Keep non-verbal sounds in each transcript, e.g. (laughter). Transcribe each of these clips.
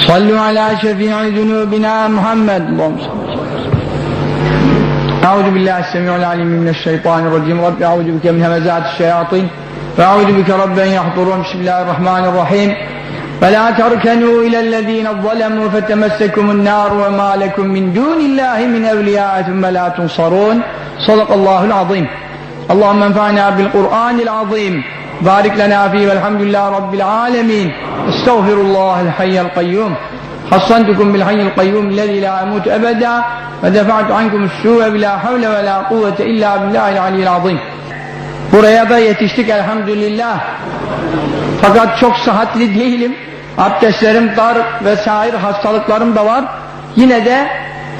صلوا على شفيع ذنوبنا محمد. اللهم أعوذ بالله السميع العليم من الشيطان الرجيم. رب أعوذ بك من همزات الشياطين وأعوذ بك رب أن يحضرون. بسم الله الرحمن الرحيم. فلا تركنوا إلى الذين ظلموا فتمسكم النار وما لكم من دون الله من أولياء ثم لا تنصرون. صدق الله العظيم. اللهم انفعنا بالقرآن العظيم. بارك لنا فيه والحمد لله رب العالمين استغفر الله الحي القيوم حصنتكم بالحي القيوم الذي لا يموت أبدا ودفعت عنكم السوء بلا حول ولا قوة إلا بالله العلي العظيم Buraya da yetiştik elhamdülillah. Fakat çok sıhhatli değilim. Abdestlerim dar vesaire hastalıklarım da var. Yine de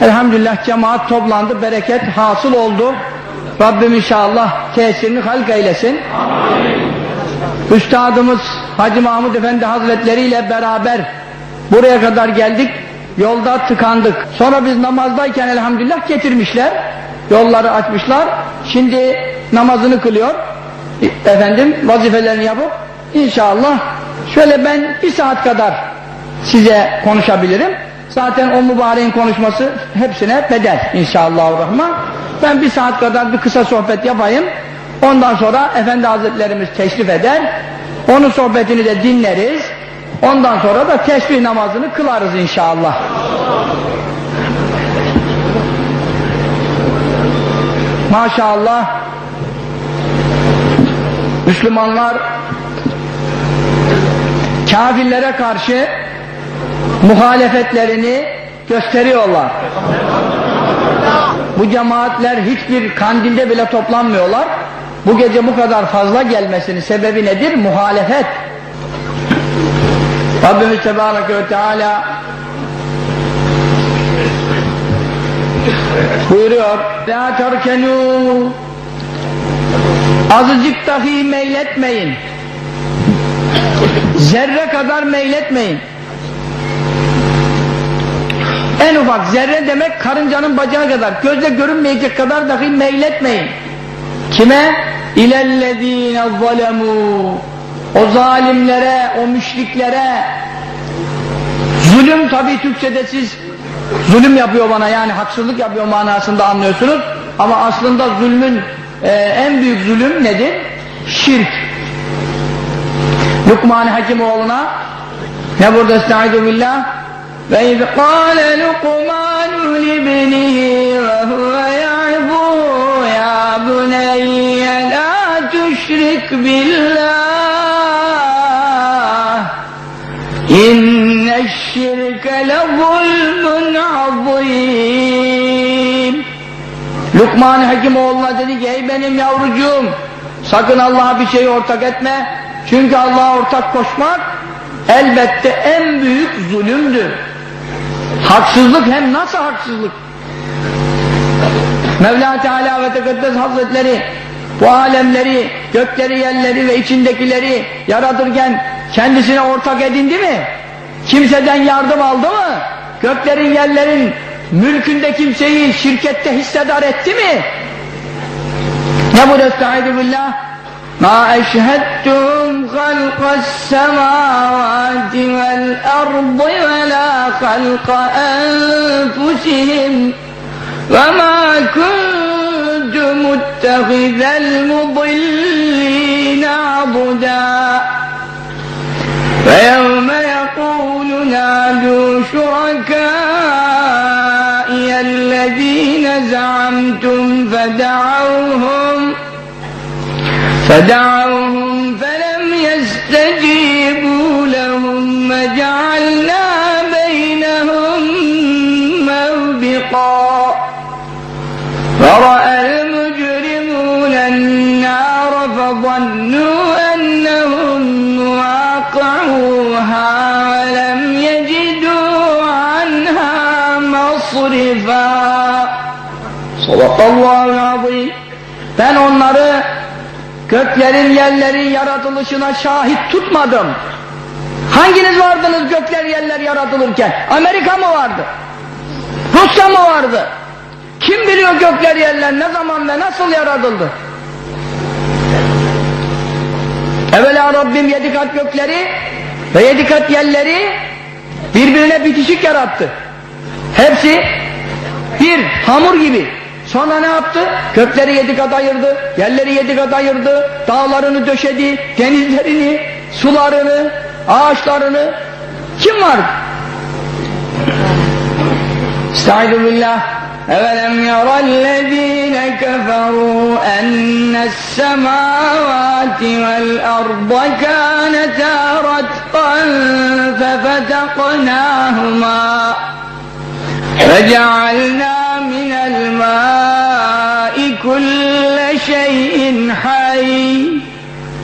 elhamdülillah cemaat toplandı, bereket hasıl oldu. Rabbim inşallah tesirini halk eylesin. Üstadımız Hacı Mahmud Efendi Hazretleri ile beraber buraya kadar geldik. Yolda tıkandık. Sonra biz namazdayken elhamdülillah getirmişler. Yolları açmışlar. Şimdi namazını kılıyor. Efendim vazifelerini yapıp inşallah şöyle ben bir saat kadar size konuşabilirim. Zaten o mübareğin konuşması hepsine bedel inşallahurrahman. Ben bir saat kadar bir kısa sohbet yapayım. Ondan sonra Efendi Hazretlerimiz teşrif eder. Onun sohbetini de dinleriz. Ondan sonra da tesbih namazını kılarız inşallah. Maşallah Müslümanlar kafirlere karşı muhalefetlerini gösteriyorlar. Bu cemaatler hiçbir kandilde bile toplanmıyorlar. Bu gece bu kadar fazla gelmesinin sebebi nedir? Muhalefet. Rabbimiz Tebareke ve Teala buyuruyor La terkenû Azıcık dahi meyletmeyin. Zerre kadar meyletmeyin. En ufak zerre demek karıncanın bacağı kadar. Gözle görünmeyecek kadar dahi meyletmeyin. Kime? İlellezine zalemû O zalimlere, o müşriklere zulüm tabi Türkçe'de siz zulüm yapıyor bana yani haksızlık yapıyor manasında anlıyorsunuz. Ama aslında zulmün ee, en büyük zulüm nedir? Şirk. Lukman Hakimoğlu'na ne burada estaizu billah ve iz kâle Lukman libnihi ve huve ya buneyye la tüşrik billah inneşşirke le zulmun azîm Lukman Hekimoğlu'na dedi ki ey benim yavrucuğum sakın Allah'a bir şey ortak etme. Çünkü Allah'a ortak koşmak elbette en büyük zulümdür. Haksızlık hem nasıl haksızlık Mevla Teala ve Tekaddes Hazretleri bu alemleri, gökleri, yerleri ve içindekileri yaratırken kendisine ortak edindi mi? Kimseden yardım aldı mı? Göklerin, yerlerin mülkünde kimseyi şirkette hissedar etti mi? Ne bu estaizu billah? Ma eşhedtum halqas semavati vel ardı ve la halqa enfusihim وما كنت متخذ المضلين عضدا. فيوم يقول نادوا شركائي الذين زعمتم فدعوهم فدعوهم فرأى المجرمون النار فظنوا أنهم واقعوها ولم يجدوا عنها مصرفا Sadakallahu azim. Ben onları göklerin yerlerin yaratılışına şahit tutmadım. Hanginiz vardınız gökler yerler yaratılırken? Amerika mı vardı? Rusya mı vardı? Kim biliyor gökler yerler ne zaman ve nasıl yaratıldı? Evvela Rabbim yedi kat gökleri ve yedi kat yerleri Birbirine bitişik yarattı. Hepsi bir hamur gibi. Sonra ne yaptı? Gökleri yedi kat ayırdı, yerleri yedi kat ayırdı, dağlarını döşedi, denizlerini, sularını, ağaçlarını. Kim var? Estaizu. أولم ير الذين كفروا أن السماوات والأرض كانتا رتقا ففتقناهما فجعلنا من الماء كل شيء حي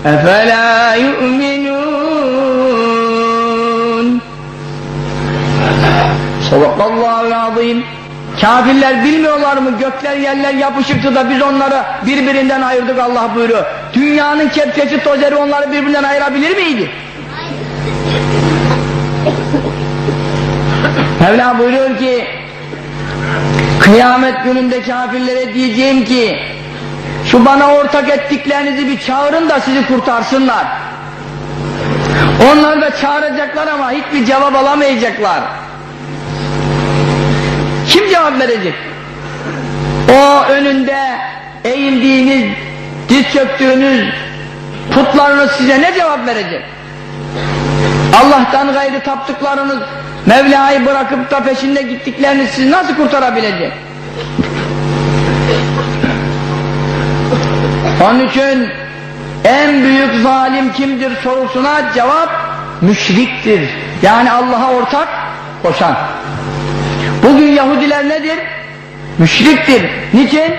أفلا يؤمنون صدق الله العظيم. Kafirler bilmiyorlar mı gökler yerler yapışıktı da biz onları birbirinden ayırdık Allah buyuruyor. Dünyanın kepçesi tozeri onları birbirinden ayırabilir miydi? (laughs) Mevla buyuruyor ki kıyamet gününde kafirlere diyeceğim ki şu bana ortak ettiklerinizi bir çağırın da sizi kurtarsınlar. Onlar da çağıracaklar ama hiçbir cevap alamayacaklar. Kim cevap verecek? O önünde eğildiğiniz, diz çöktüğünüz putlarınız size ne cevap verecek? Allah'tan gayrı taptıklarınız Mevla'yı bırakıp da peşinde gittikleriniz sizi nasıl kurtarabilecek? Onun için en büyük zalim kimdir sorusuna cevap müşriktir. Yani Allah'a ortak koşan. Bugün Yahudiler nedir? Müşriktir. Niçin?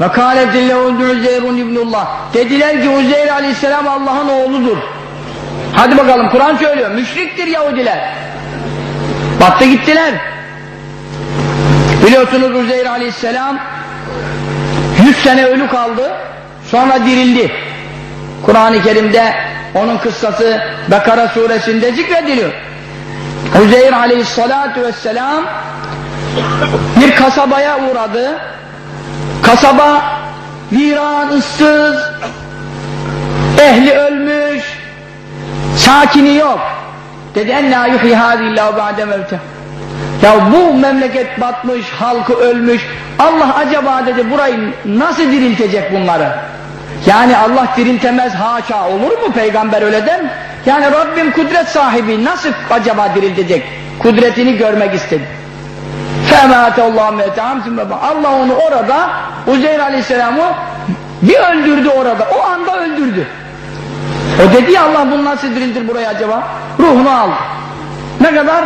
Ve kâletillehûdü Uzeyrun ibnullah. Dediler ki Uzeyr aleyhisselam Allah'ın oğludur. Hadi bakalım Kur'an söylüyor. Müşriktir Yahudiler. Battı gittiler. Biliyorsunuz Uzeyr aleyhisselam 100 sene ölü kaldı. Sonra dirildi. Kur'an-ı Kerim'de onun kıssası Bekara suresinde zikrediliyor. Uzeyr aleyhissalatu vesselam bir kasabaya uğradı. Kasaba viran, ıssız, ehli ölmüş, sakini yok. Dedi enna yuhyi hâzillâhu ba'de mevte. Ya bu memleket batmış, halkı ölmüş. Allah acaba dedi burayı nasıl diriltecek bunları? Yani Allah diriltemez haşa olur mu peygamber öyle der? Yani Rabbim kudret sahibi nasıl acaba diriltecek? Kudretini görmek istedi. Allah onu orada Uzeyr Aleyhisselam'ı bir öldürdü orada. O anda öldürdü. O dedi ya Allah bunu nasıl diriltir buraya acaba? Ruhunu aldı. Ne kadar?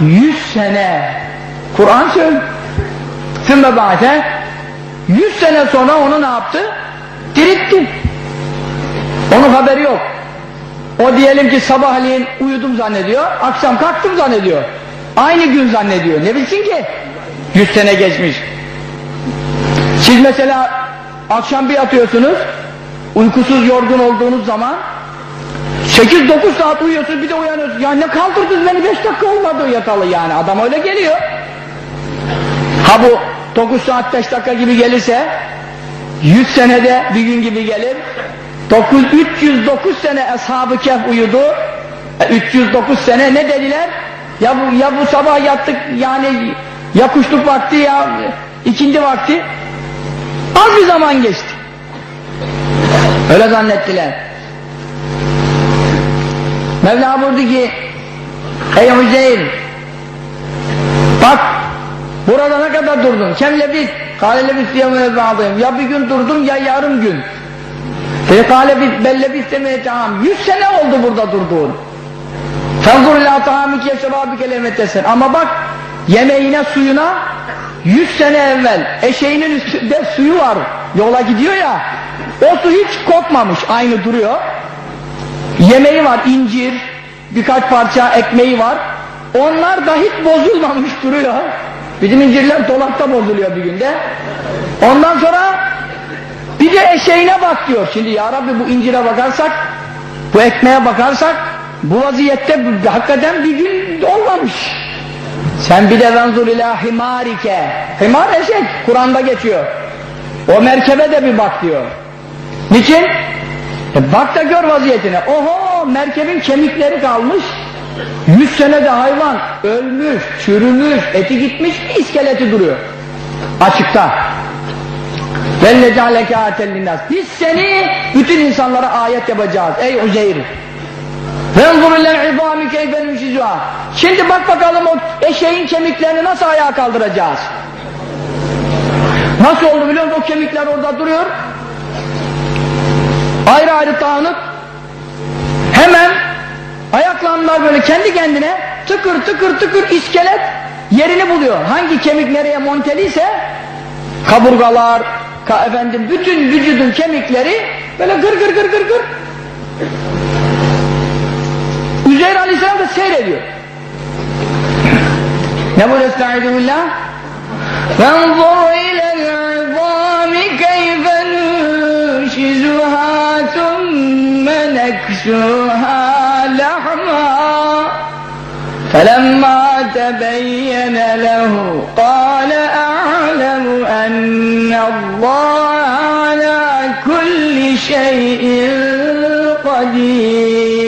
Yüz sene. Kur'an söylüyor. Sümme ba'de yüz sene sonra onu ne yaptı? Diritti. Onun haberi yok. O diyelim ki sabahleyin uyudum zannediyor, akşam kalktım zannediyor. Aynı gün zannediyor. Ne bilsin ki? Yüz sene geçmiş. Siz mesela akşam bir yatıyorsunuz, uykusuz yorgun olduğunuz zaman 8-9 saat uyuyorsunuz bir de uyanıyorsunuz. Ya ne kaldırdınız beni 5 dakika olmadı yatalı yani. Adam öyle geliyor. Ha bu 9 saat 5 dakika gibi gelirse 100 senede bir gün gibi gelir. 9, 309 sene Ashab-ı Kehf uyudu. 309 sene ne dediler? Ya bu, ya bu sabah yattık yani ya kuşluk vakti ya ikindi vakti. Az bir zaman geçti. Öyle zannettiler. Mevla buyurdu ki Ey Hüseyin bak burada ne kadar durdun? Kem lebis? Kale lebis bağlıyım. Ya bir gün durdum ya yarım gün. Fekale bellebis demeye tamam. Yüz sene oldu burada durduğun. Fenzur ila tahamike şebabike lemetesen. Ama bak yemeğine suyuna yüz sene evvel eşeğinin üstünde suyu var. Yola gidiyor ya. O su hiç kokmamış. Aynı duruyor. Yemeği var incir. Birkaç parça ekmeği var. Onlar da hiç bozulmamış duruyor. Bizim incirler dolapta bozuluyor bir günde. Ondan sonra bir de eşeğine bak diyor. Şimdi ya Rabbi bu incire bakarsak, bu ekmeğe bakarsak bu vaziyette hakikaten bir gün olmamış. Sen bir de venzul ila himarike. Himar eşek. Kur'an'da geçiyor. O merkebe de bir bak diyor. Niçin? E bak da gör vaziyetine. Oho merkebin kemikleri kalmış. Yüz senede hayvan ölmüş, çürümüş, eti gitmiş, bir iskeleti duruyor. Açıkta. Biz seni bütün insanlara ayet yapacağız ey Uzeyr. Şimdi bak bakalım o eşeğin kemiklerini nasıl ayağa kaldıracağız? Nasıl oldu biliyor musun? O kemikler orada duruyor. Ayrı ayrı dağınık. Hemen ayaklanlar böyle kendi kendine tıkır tıkır tıkır iskelet yerini buluyor. Hangi kemik nereye monteliyse kaburgalar, ka efendim bütün vücudun kemikleri böyle gır gır gır gır gır Üzeyr Aleyhisselam da seyrediyor. Ne bu Estaizu billah? فانظر إلى العظام كيف ننشزها ثم نكسوها لحما فلما تبين له قال أعلم أن الله على كل شيء قدير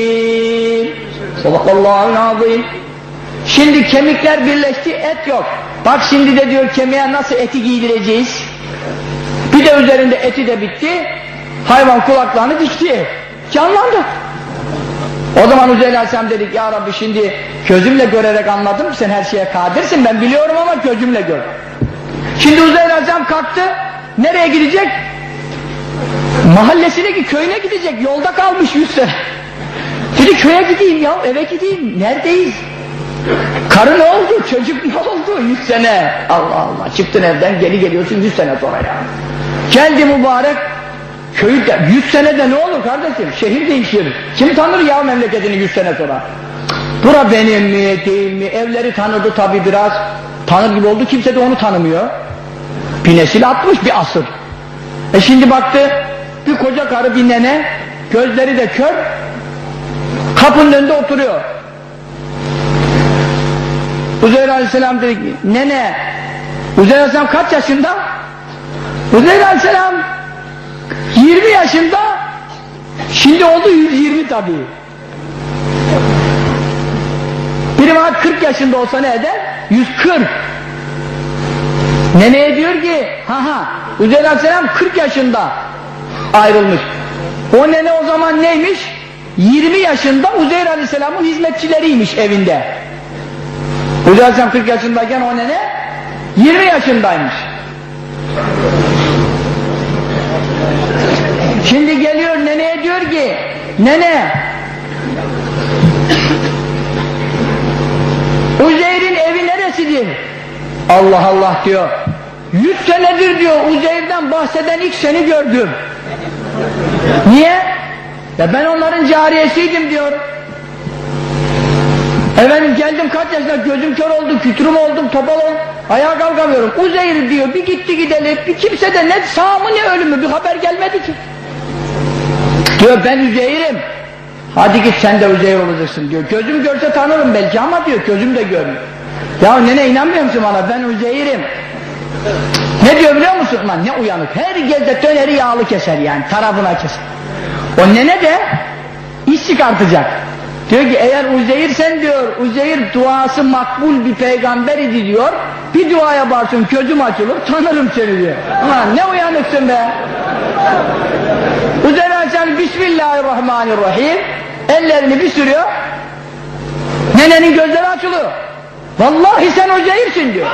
Sadakallahu azim. Şimdi kemikler birleşti, et yok. Bak şimdi de diyor kemiğe nasıl eti giydireceğiz? Bir de üzerinde eti de bitti. Hayvan kulaklarını dikti. Canlandı. O zaman Hüseyin Aleyhisselam dedik ya Rabbi şimdi gözümle görerek anladım sen her şeye kadirsin ben biliyorum ama gözümle gör. Şimdi Hüseyin Aleyhisselam kalktı nereye gidecek? Mahallesine ki köyüne gidecek yolda kalmış yüz sene. Dedi köye gideyim ya eve gideyim. Neredeyiz? Karı ne oldu? Çocuk ne oldu? Yüz sene. Allah Allah. Çıktın evden geri geliyorsun yüz sene sonra ya. Geldi mübarek. Köyü de, yüz senede ne olur kardeşim? Şehir değişir. Kim tanır ya memleketini yüz sene sonra? Bura benim mi değil mi? Evleri tanıdı tabi biraz. Tanır gibi oldu. Kimse de onu tanımıyor. Bir nesil atmış bir asır. E şimdi baktı bir koca karı bir nene gözleri de kör kapının önünde oturuyor. Uzeyr Aleyhisselam dedi ki, nene, Uzeyr Aleyhisselam kaç yaşında? Uzeyr Aleyhisselam 20 yaşında, şimdi oldu 120 tabii. Biri var 40 yaşında olsa ne eder? 140. Neneye diyor ki, ha ha, Uzeyr Aleyhisselam 40 yaşında ayrılmış. O nene o zaman neymiş? 20 yaşında Uzeyr Aleyhisselam'ın hizmetçileriymiş evinde. Hüda Aleyhisselam 40 yaşındayken o nene 20 yaşındaymış. Şimdi geliyor neneye diyor ki nene Uzeyr'in evi neresidir? Allah Allah diyor. Yüz senedir diyor Uzeyr'den bahseden ilk seni gördüm. Niye? Ya ben onların cariyesiydim diyor. Efendim geldim kaç yaşında gözüm kör oldu, kütürüm oldum, topal oldum. Ayağa kalkamıyorum. Uzeyr diyor bir gitti gidelim. Bir kimse de ne sağ mı ne ölümü bir haber gelmedi ki. Diyor ben Uzeyr'im. Hadi git sen de Uzeyr olacaksın diyor. Gözüm görse tanırım belki ama diyor gözüm de görmüyor. Ya nene inanmıyor musun bana ben Uzeyr'im. Ne diyor biliyor musun lan ne uyanık. Her gece döneri yağlı keser yani tarafına keser. O nene de iş çıkartacak. Diyor ki eğer Uzeyr sen diyor Uzeyr duası makbul bir peygamber idi diyor bir dua yaparsın gözüm açılır tanırım seni diyor. Ulan ne uyanıksın be. Uzeyr Aleyhisselam Bismillahirrahmanirrahim ellerini bir sürüyor nenenin gözleri açılıyor. Vallahi sen Uzeyr'sin diyor.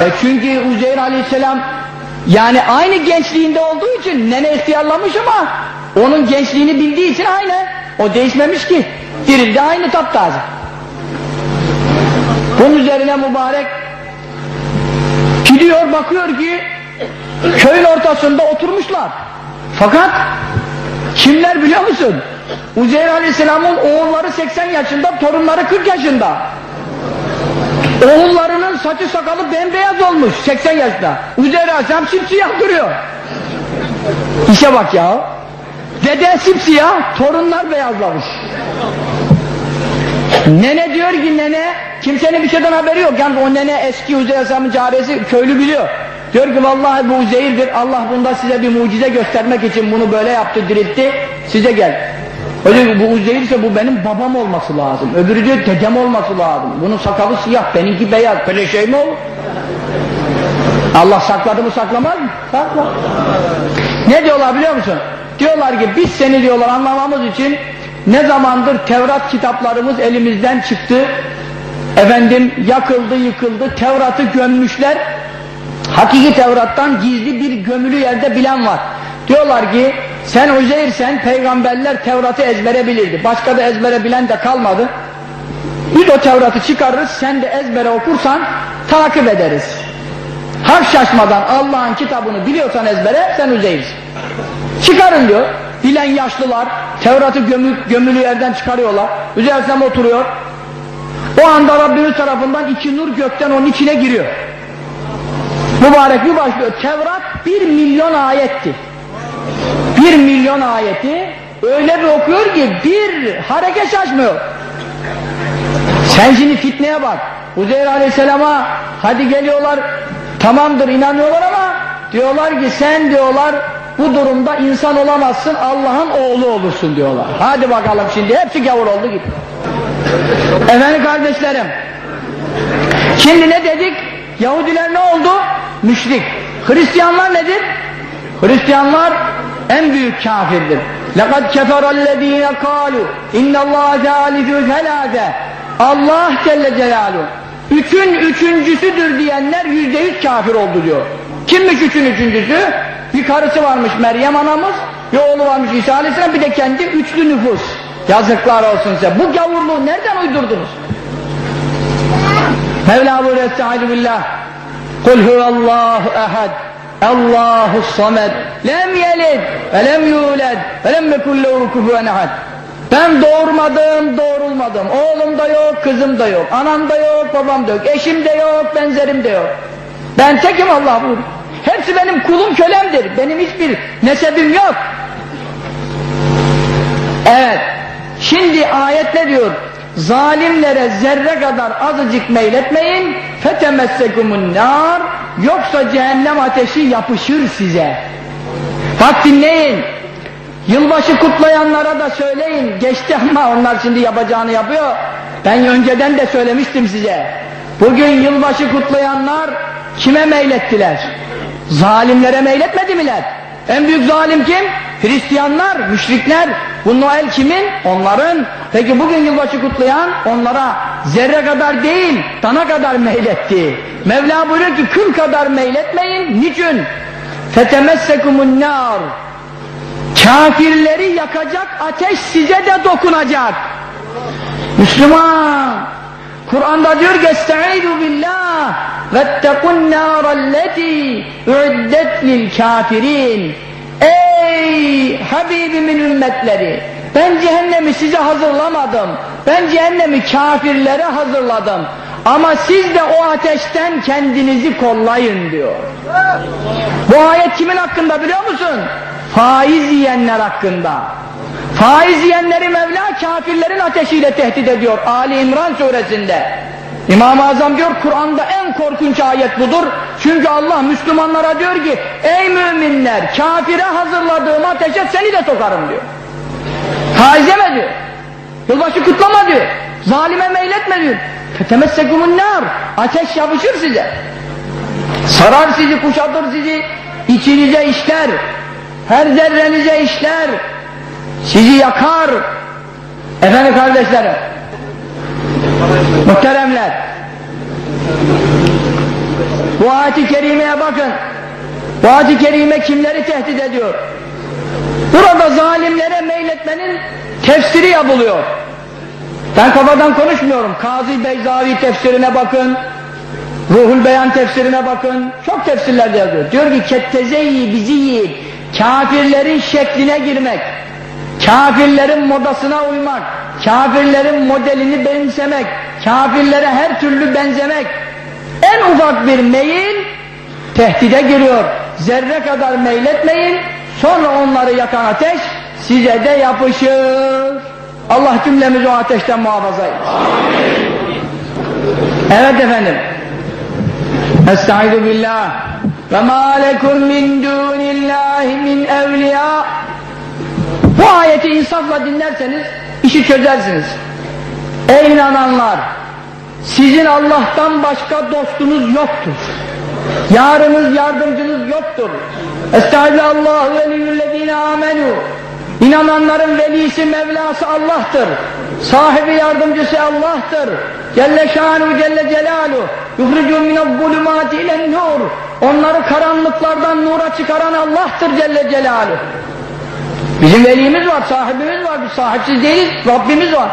E çünkü Uzeyr Aleyhisselam yani aynı gençliğinde olduğu için nene ihtiyarlamış ama onun gençliğini bildiği için aynı. O değişmemiş ki. Dirildi aynı taptaze. Bunun üzerine mübarek gidiyor bakıyor ki köyün ortasında oturmuşlar. Fakat kimler biliyor musun? Uzeyr Aleyhisselam'ın oğulları 80 yaşında, torunları 40 yaşında. Oğullarının saçı sakalı bembeyaz olmuş 80 yaşında. Uzeyr Aleyhisselam simsiyah duruyor. İşe bak ya. Dede simsiyah, torunlar beyazlamış. Nene diyor ki nene, kimsenin bir şeyden haberi yok. Yani o nene eski Uzeyr Aleyhisselam'ın caresi köylü biliyor. Diyor ki vallahi bu Uzeyr'dir. Allah bunda size bir mucize göstermek için bunu böyle yaptı, diriltti. Size gel. Ki bu ise bu benim babam olması lazım. Öbürü diyor dedem olması lazım. Bunun sakalı siyah, benimki beyaz. Böyle şey mi olur? Allah sakladı mı saklamaz mı? Saklar. Ne diyorlar biliyor musun? Diyorlar ki biz seni diyorlar anlamamız için ne zamandır Tevrat kitaplarımız elimizden çıktı. Efendim yakıldı yıkıldı. Tevrat'ı gömmüşler. Hakiki Tevrat'tan gizli bir gömülü yerde bilen var. Diyorlar ki sen Uzeyr'sen peygamberler Tevrat'ı ezbere bilirdi. Başka da ezbere bilen de kalmadı. Biz o Tevrat'ı çıkarırız sen de ezbere okursan takip ederiz. Harf şaşmadan Allah'ın kitabını biliyorsan ezbere sen Uzeyr'sin. Çıkarın diyor. Bilen yaşlılar Tevrat'ı gömü, gömülü yerden çıkarıyorlar. Üzerine oturuyor. O anda Rabbimiz tarafından iki nur gökten onun içine giriyor. Mübarek bir başlıyor. Tevrat bir milyon ayetti. Bir milyon ayeti öyle bir okuyor ki bir hareket şaşmıyor. Sen şimdi fitneye bak. Uzeyr Aleyhisselam'a hadi geliyorlar tamamdır inanıyorlar ama diyorlar ki sen diyorlar bu durumda insan olamazsın Allah'ın oğlu olursun diyorlar. Hadi bakalım şimdi hepsi gavur oldu gitti. Efendim kardeşlerim şimdi ne dedik? Yahudiler ne oldu? Müşrik. Hristiyanlar nedir? Hristiyanlar en büyük kafirdir. لَقَدْ كَفَرَ الَّذ۪ينَ قَالُوا اِنَّ اللّٰهَ ثَالِثُ ثَلَاثَ Allah Celle Celaluhu üçün üçüncüsüdür diyenler yüzde yüz kafir oldu diyor. Kimmiş üçün üçüncüsü? Bir karısı varmış Meryem anamız, bir oğlu varmış İsa Aleyhisselam, bir de kendi üçlü nüfus. Yazıklar olsun size. Bu gavurluğu nereden uydurdunuz? Mevla buyuruyor Estaizu billah. Kul huvallahu ehad. Allahu samed. Lem yelid ve lem yulad ve lem yekullehu kufuven ehad. Ben doğurmadım, doğrulmadım. Oğlum da yok, kızım da yok. Anam da yok, babam da yok. Eşim de yok, benzerim de yok. Ben tekim Allah buyuruyor. Hepsi benim kulum kölemdir. Benim hiçbir nesebim yok. Evet. Şimdi ayet ne diyor? Zalimlere zerre kadar azıcık meyletmeyin. Fetemessekumun nar. Yoksa cehennem ateşi yapışır size. Bak dinleyin. Yılbaşı kutlayanlara da söyleyin. Geçti ama onlar şimdi yapacağını yapıyor. Ben önceden de söylemiştim size. Bugün yılbaşı kutlayanlar kime meylettiler? Zalimlere meyletmedi miler? En büyük zalim kim? Hristiyanlar, müşrikler. Bu Noel kimin? Onların. Peki bugün yılbaşı kutlayan onlara zerre kadar değil, dana kadar meyletti. Mevla buyuruyor ki kıl kadar meyletmeyin. Niçin? Fetemessekumun nar. Kafirleri yakacak ateş size de dokunacak. Müslüman Kur'an'da diyor ki billah vettekun nârelleti üiddet lil kafirin Ey Habibimin ümmetleri ben cehennemi size hazırlamadım. Ben cehennemi kafirlere hazırladım. Ama siz de o ateşten kendinizi kollayın diyor. Bu ayet kimin hakkında biliyor musun? faiz yiyenler hakkında. Faiz yiyenleri Mevla kafirlerin ateşiyle tehdit ediyor. Ali İmran suresinde. İmam-ı Azam diyor Kur'an'da en korkunç ayet budur. Çünkü Allah Müslümanlara diyor ki ey müminler kafire hazırladığım ateşe seni de sokarım diyor. Faiz yeme diyor. Yılbaşı kutlama diyor. Zalime meyletme diyor. Fetemessekumun nar. Ateş yapışır size. Sarar sizi, kuşatır sizi. içinize işler. Her zerrenize işler. Sizi yakar. Efendim kardeşlerim. Muhteremler. Bu ayet-i kerimeye bakın. Bu ayet-i kerime kimleri tehdit ediyor? Burada zalimlere meyletmenin tefsiri yapılıyor. Ben kafadan konuşmuyorum. Kazi Beyzavi tefsirine bakın. Ruhul Beyan tefsirine bakın. Çok tefsirlerde yazıyor. Diyor ki kettezeyi bizi yiyip kafirlerin şekline girmek kafirlerin modasına uymak, kafirlerin modelini benzemek, kafirlere her türlü benzemek, en ufak bir meyil tehdide giriyor. Zerre kadar meyletmeyin, sonra onları yakan ateş size de yapışır. Allah cümlemizi o ateşten muhafaza etsin. Evet efendim. Estaizu billah. Ve ma lekum min dunillahi min evliya Bu ayeti insafla dinlerseniz işi çözersiniz. Ey inananlar! Sizin Allah'tan başka dostunuz yoktur. Yarınız, yardımcınız yoktur. Estağfirullah veliyyüllezine amenu. İnananların velisi, Mevlası Allah'tır. Sahibi yardımcısı Allah'tır. Celle şanu celle celalu. Yuhricu minel zulümati ilen nur. Onları karanlıklardan nura çıkaran Allah'tır Celle celalu. Bizim velimiz var, sahibimiz var. Biz sahipsiz değiliz, Rabbimiz var.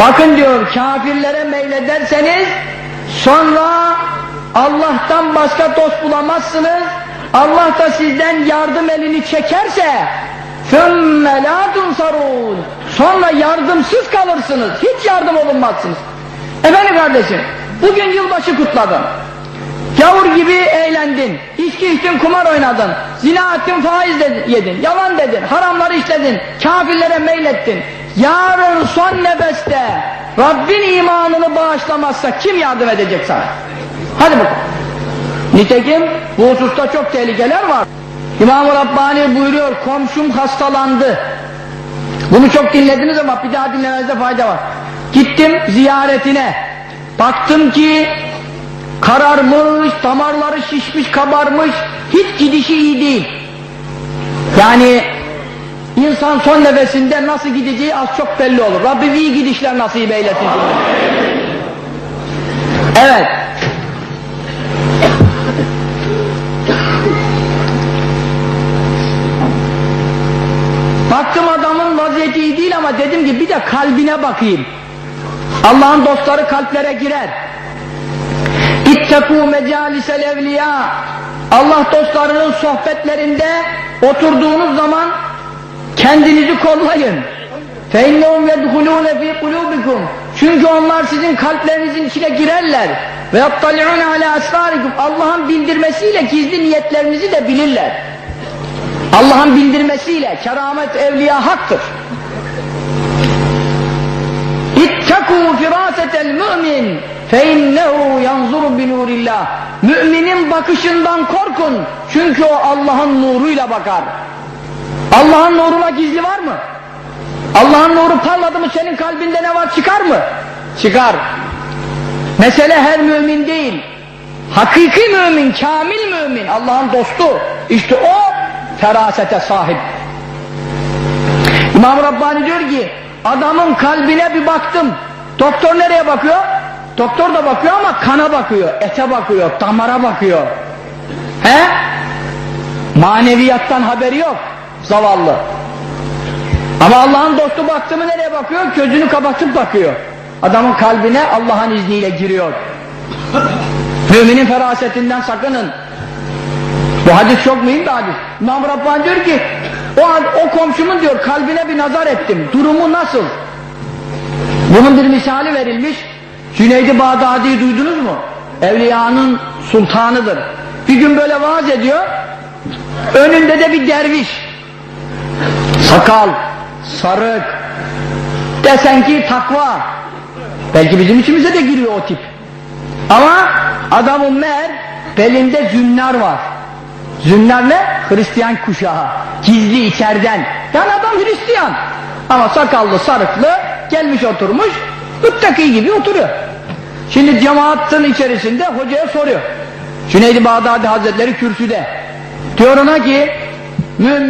Bakın diyor, kafirlere meylederseniz sonra Allah'tan başka dost bulamazsınız. Allah da sizden yardım elini çekerse ثُمَّ لَا تُنْصَرُونَ Sonra yardımsız kalırsınız. Hiç yardım olunmazsınız. Efendim kardeşim, bugün yılbaşı kutladın. Gavur gibi eğlendin, içki içtin, kumar oynadın, zina ettin, faiz dedin, yedin, yalan dedin, haramları işledin, kafirlere meylettin. Yarın son nefeste Rabbin imanını bağışlamazsa kim yardım edecek sana? Hadi bakalım. Nitekim bu hususta çok tehlikeler var. İmam-ı Rabbani buyuruyor, komşum hastalandı. Bunu çok dinlediniz ama bir daha dinlemenizde fayda var. Gittim ziyaretine. Baktım ki kararmış, damarları şişmiş, kabarmış, hiç gidişi iyi değil. Yani insan son nefesinde nasıl gideceği az çok belli olur. Rabbim iyi gidişler nasip eylesin. Evet. Baktım adamın vaziyeti iyi değil ama dedim ki bir de kalbine bakayım. Allah'ın dostları kalplere girer. İttekû mecalisel evliya Allah dostlarının sohbetlerinde oturduğunuz zaman kendinizi kollayın. فَاِنَّهُمْ يَدْخُلُونَ ف۪ي قُلُوبِكُمْ Çünkü onlar sizin kalplerinizin içine girerler. ve وَيَطَّلِعُونَ عَلَى أَسْرَارِكُمْ Allah'ın bildirmesiyle gizli niyetlerinizi de bilirler. Allah'ın bildirmesiyle keramet evliya haktır. İttekû firâsetel mü'min فَاِنَّهُ يَنْظُرُ بِنُورِ اللّٰهِ Müminin bakışından korkun. Çünkü o Allah'ın nuruyla bakar. Allah'ın nuruna gizli var mı? Allah'ın nuru parladı mı senin kalbinde ne var çıkar mı? Çıkar. Mesele her mümin değil. Hakiki mümin, kamil mümin, Allah'ın dostu. İşte o ferasete sahip. İmam Rabbani diyor ki adamın kalbine bir baktım. Doktor nereye bakıyor? Doktor da bakıyor ama kana bakıyor, ete bakıyor, damara bakıyor. He? Maneviyattan haberi yok. Zavallı. Ama Allah'ın dostu baktı mı nereye bakıyor? Gözünü kapatıp bakıyor. Adamın kalbine Allah'ın izniyle giriyor. Müminin ferasetinden sakının. Bu hadis çok mühim bir hadis. İmam Rabbani diyor ki o, o komşumun diyor kalbine bir nazar ettim. Durumu nasıl? Bunun bir misali verilmiş. Cüneydi Bağdadi'yi duydunuz mu? Evliyanın sultanıdır. Bir gün böyle vaaz ediyor. Önünde de bir derviş. Sakal, sarık. Desen ki takva. Belki bizim içimize de giriyor o tip. Ama adamın meğer belinde zünnar var. Zünnar ne? Hristiyan kuşağı. Gizli içeriden. Yani adam Hristiyan. Ama sakallı sarıklı gelmiş oturmuş müttaki gibi oturuyor. Şimdi cemaatin içerisinde hocaya soruyor. Cüneydi Bağdadi Hazretleri kürsüde. Diyor ona ki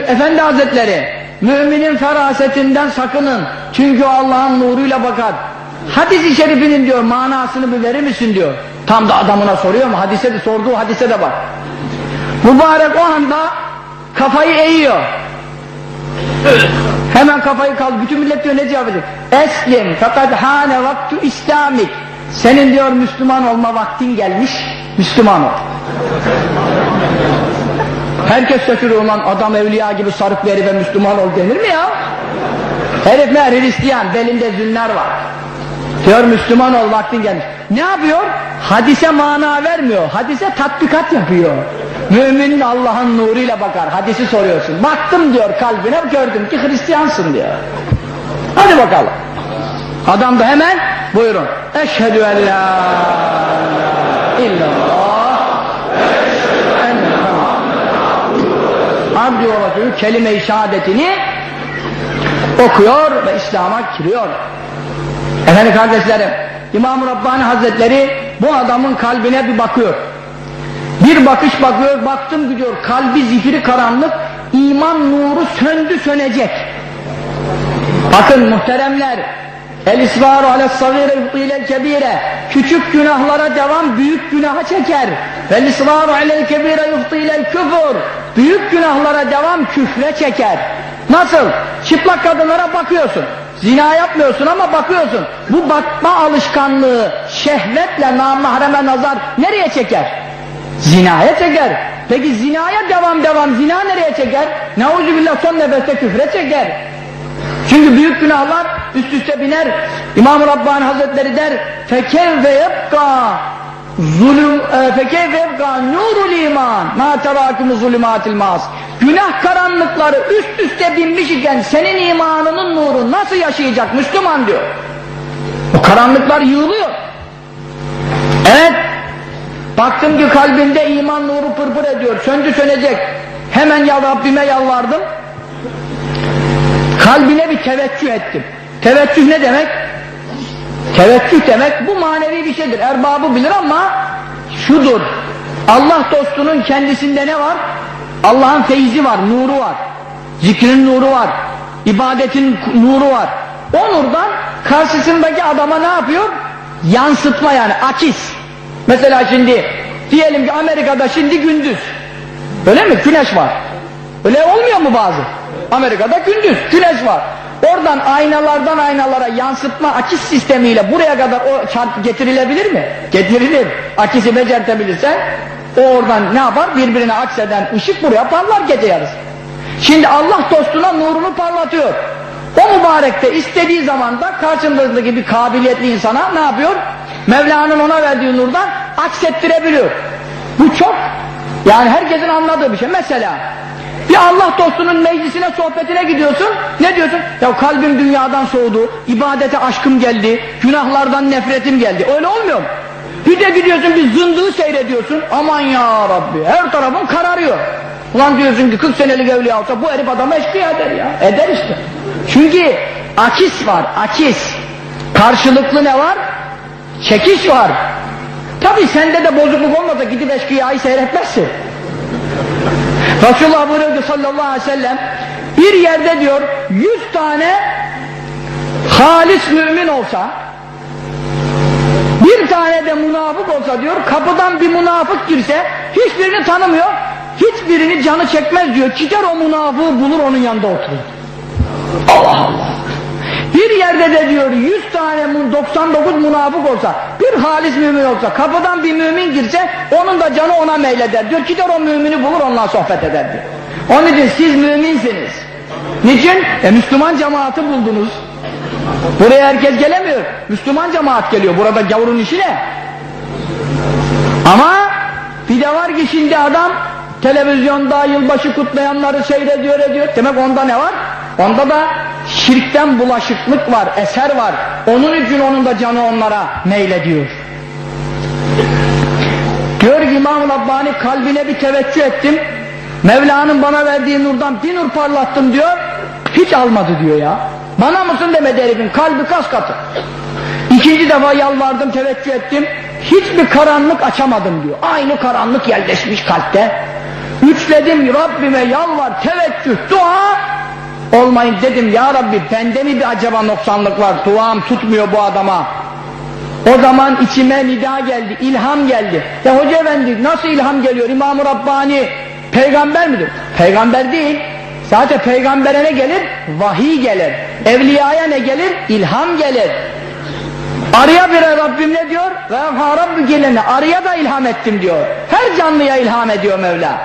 Efendi Hazretleri müminin ferasetinden sakının. Çünkü Allah'ın nuruyla bakar. Hadis-i şerifinin diyor manasını bir verir misin diyor. Tam da adamına soruyor mu? Hadise de sorduğu hadise de bak. Mübarek o anda kafayı eğiyor. Hemen kafayı kaldı. Bütün millet diyor ne cevap edecek? Eslim fakat hane vaktu İslamik. Senin diyor Müslüman olma vaktin gelmiş. Müslüman ol. Herkes şaşırıyor lan adam evliya gibi sarık veri ve Müslüman ol denir mi ya? Herif meğer Hristiyan belinde zünler var. Diyor Müslüman ol vaktin gelmiş. Ne yapıyor? Hadise mana vermiyor. Hadise tatbikat yapıyor. Müminin Allah'ın nuruyla bakar. Hadisi soruyorsun. Baktım diyor kalbine gördüm ki Hristiyansın diyor. Hadi bakalım. Adam da hemen buyurun. Eşhedü en la illallah abdü ve kelime-i şehadetini okuyor ve İslam'a giriyor. Efendim kardeşlerim, İmam-ı Rabbani Hazretleri bu adamın kalbine bir bakıyor. Bir bakış bakıyor, baktım diyor, kalbi zifiri karanlık, iman nuru söndü sönecek. Bakın muhteremler, el isvaru ale sagire yuhtilel kebire, küçük günahlara devam büyük günaha çeker. Vel isvaru alel kebire yuhtilel küfür, büyük günahlara devam küfre çeker. Nasıl? Çıplak kadınlara bakıyorsun. Zina yapmıyorsun ama bakıyorsun. Bu bakma alışkanlığı şehvetle namahreme nazar nereye çeker? Zinaya çeker. Peki zinaya devam devam zina nereye çeker? Neuzubillah son nefeste küfre çeker. Çünkü büyük günahlar üst üste biner. İmam-ı Rabbani Hazretleri der fekevve yebka zulüm e, fekevve yebka nurul iman ma terakumu zulümatil mas günah karanlıkları üst üste binmiş iken senin imanının nuru nasıl yaşayacak Müslüman diyor. O karanlıklar yığılıyor. Evet Baktım ki kalbinde iman nuru pırpır ediyor. Söndü sönecek. Hemen ya Rabbime yalvardım. Kalbine bir teveccüh ettim. Teveccüh ne demek? Teveccüh demek bu manevi bir şeydir. Erbabı bilir ama şudur. Allah dostunun kendisinde ne var? Allah'ın feyzi var, nuru var. Zikrin nuru var. ibadetin nuru var. O nurdan karşısındaki adama ne yapıyor? Yansıtma yani, akis. Mesela şimdi diyelim ki Amerika'da şimdi gündüz. Öyle mi? Güneş var. Öyle olmuyor mu bazı? Amerika'da gündüz, güneş var. Oradan aynalardan aynalara yansıtma akis sistemiyle buraya kadar o çarp getirilebilir mi? Getirilir. Akisi becertebilirsen o oradan ne yapar? Birbirine akseden ışık buraya parlar gece yarısı. Şimdi Allah dostuna nurunu parlatıyor. O mübarek de istediği zaman da karşımızdaki bir kabiliyetli insana ne yapıyor? Mevla'nın ona verdiği nurdan aksettirebiliyor. Bu çok yani herkesin anladığı bir şey. Mesela bir Allah dostunun meclisine sohbetine gidiyorsun. Ne diyorsun? Ya kalbim dünyadan soğudu. ibadete aşkım geldi. Günahlardan nefretim geldi. Öyle olmuyor mu? Bir de gidiyorsun bir zındığı seyrediyorsun. Aman ya Rabbi her tarafın kararıyor. Ulan diyorsun ki 40 senelik evliya olsa bu herif adamı eşkıya eder ya. Eder işte. Çünkü akis var akis. Karşılıklı ne var? Çekiş var. Tabi sende de bozukluk olmasa gidip eşkıyayı seyretmezsin. Resulullah buyuruyor sallallahu aleyhi ve sellem bir yerde diyor yüz tane halis mümin olsa bir tane de münafık olsa diyor kapıdan bir münafık girse hiçbirini tanımıyor hiçbirini canı çekmez diyor. Gider o münafığı bulur onun yanında oturur. Allah Allah bir yerde de diyor 100 tane 99 münafık olsa bir halis mümin olsa kapıdan bir mümin girse onun da canı ona meyleder diyor gider o mümini bulur onunla sohbet eder diyor. Onun için siz müminsiniz. Niçin? E Müslüman cemaati buldunuz. Buraya herkes gelemiyor. Müslüman cemaat geliyor. Burada gavurun işi ne? Ama bir de var ki şimdi adam televizyonda yılbaşı kutlayanları seyrediyor ediyor. Demek onda ne var? Onda da şirkten bulaşıklık var, eser var. Onun için onun da canı onlara meylediyor. Diyor ki İmam Rabbani kalbine bir teveccüh ettim. Mevla'nın bana verdiği nurdan bir nur parlattım diyor. Hiç almadı diyor ya. Bana mısın demedi herifin kalbi kas katı. İkinci defa yalvardım teveccüh ettim. Hiçbir karanlık açamadım diyor. Aynı karanlık yerleşmiş kalpte. Üçledim Rabbime yalvar teveccüh dua olmayın dedim ya Rabbi bende mi bir acaba noksanlık var duam tutmuyor bu adama. O zaman içime nida geldi ilham geldi. Ya hoca efendi nasıl ilham geliyor? İmam-ı Rabbani peygamber midir? Peygamber değil. Zaten peygambere ne gelir? Vahiy gelir. Evliyaya ne gelir? İlham gelir. Arıya bire Rabbim ne diyor? Ve Rabbi gelene arıya da ilham ettim diyor. Her canlıya ilham ediyor Mevla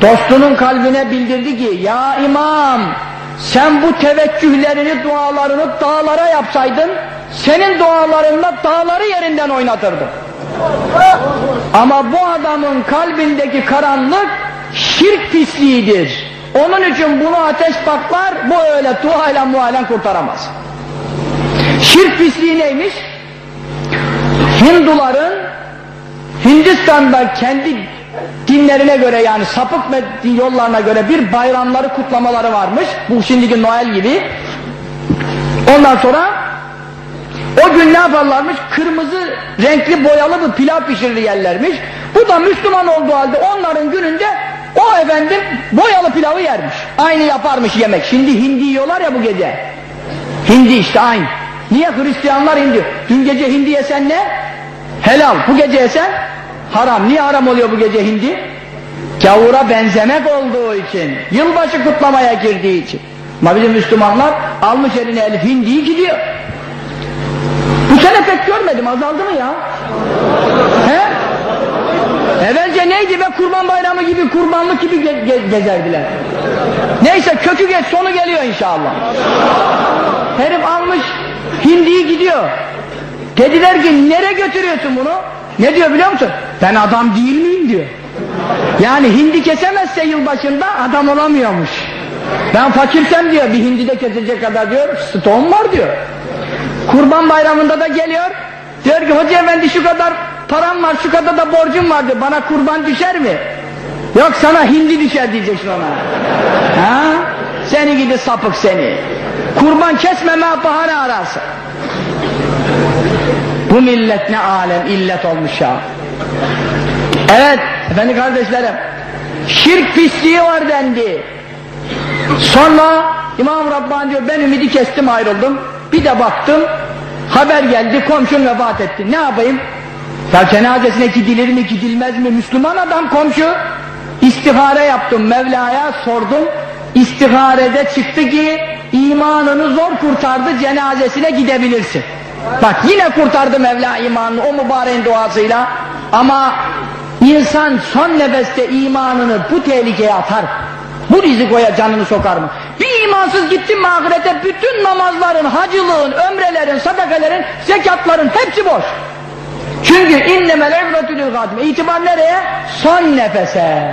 dostunun kalbine bildirdi ki ya imam sen bu teveccühlerini dualarını dağlara yapsaydın senin dualarınla dağları yerinden oynatırdın ama bu adamın kalbindeki karanlık şirk pisliğidir. Onun için bunu ateş patlar bu öyle duayla muhalen kurtaramaz. Şirk pisliği neymiş? Hinduların Hindistan'da kendi dinlerine göre yani sapık ve yollarına göre bir bayramları kutlamaları varmış. Bu şimdiki Noel gibi. Ondan sonra o gün ne yaparlarmış? Kırmızı renkli boyalı bir pilav pişirir yerlermiş. Bu da Müslüman olduğu halde onların gününde o efendim boyalı pilavı yermiş. Aynı yaparmış yemek. Şimdi hindi yiyorlar ya bu gece. Hindi işte aynı. Niye Hristiyanlar hindi? Dün gece hindi yesen ne? Helal. Bu gece yesen haram. Niye haram oluyor bu gece hindi? Gavura benzemek olduğu için. Yılbaşı kutlamaya girdiği için. Ama bizim Müslümanlar almış eline elif hindiyi gidiyor. Bu sene pek görmedim. Azaldı mı ya? He? Evvelce neydi be kurban bayramı gibi kurbanlık gibi ge ge gezerdiler. Neyse kökü geç sonu geliyor inşallah. Herif almış hindiyi gidiyor. Dediler ki nereye götürüyorsun bunu? Ne diyor biliyor musun? Ben adam değil miyim diyor. Yani hindi kesemezse yılbaşında adam olamıyormuş. Ben fakirsem diyor bir hindi de kesecek kadar diyor stoğum var diyor. Kurban bayramında da geliyor. Diyor ki hoca efendi şu kadar param var şu kadar da borcum var diyor. Bana kurban düşer mi? Yok sana hindi düşer diyeceksin ona. Ha? Seni gidi sapık seni. Kurban kesmeme bahane ararsın. Bu millet ne alem illet olmuş ya. Evet efendi kardeşlerim. Şirk pisliği var dendi. Sonra İmam Rabbani diyor ben ümidi kestim ayrıldım. Bir de baktım haber geldi komşum vefat etti. Ne yapayım? Ya cenazesine gidilir mi gidilmez mi? Müslüman adam komşu. İstihare yaptım Mevla'ya sordum. İstiharede çıktı ki imanını zor kurtardı cenazesine gidebilirsin. Bak yine kurtardı Mevla imanını o mübareğin duasıyla. Ama insan son nefeste imanını bu tehlikeye atar. Bu rizikoya canını sokar mı? Bir imansız gittin mi bütün namazların, hacılığın, ömrelerin, sadakalerin, zekatların hepsi boş. Çünkü innemel evretülü gadime. İtibar nereye? Son nefese.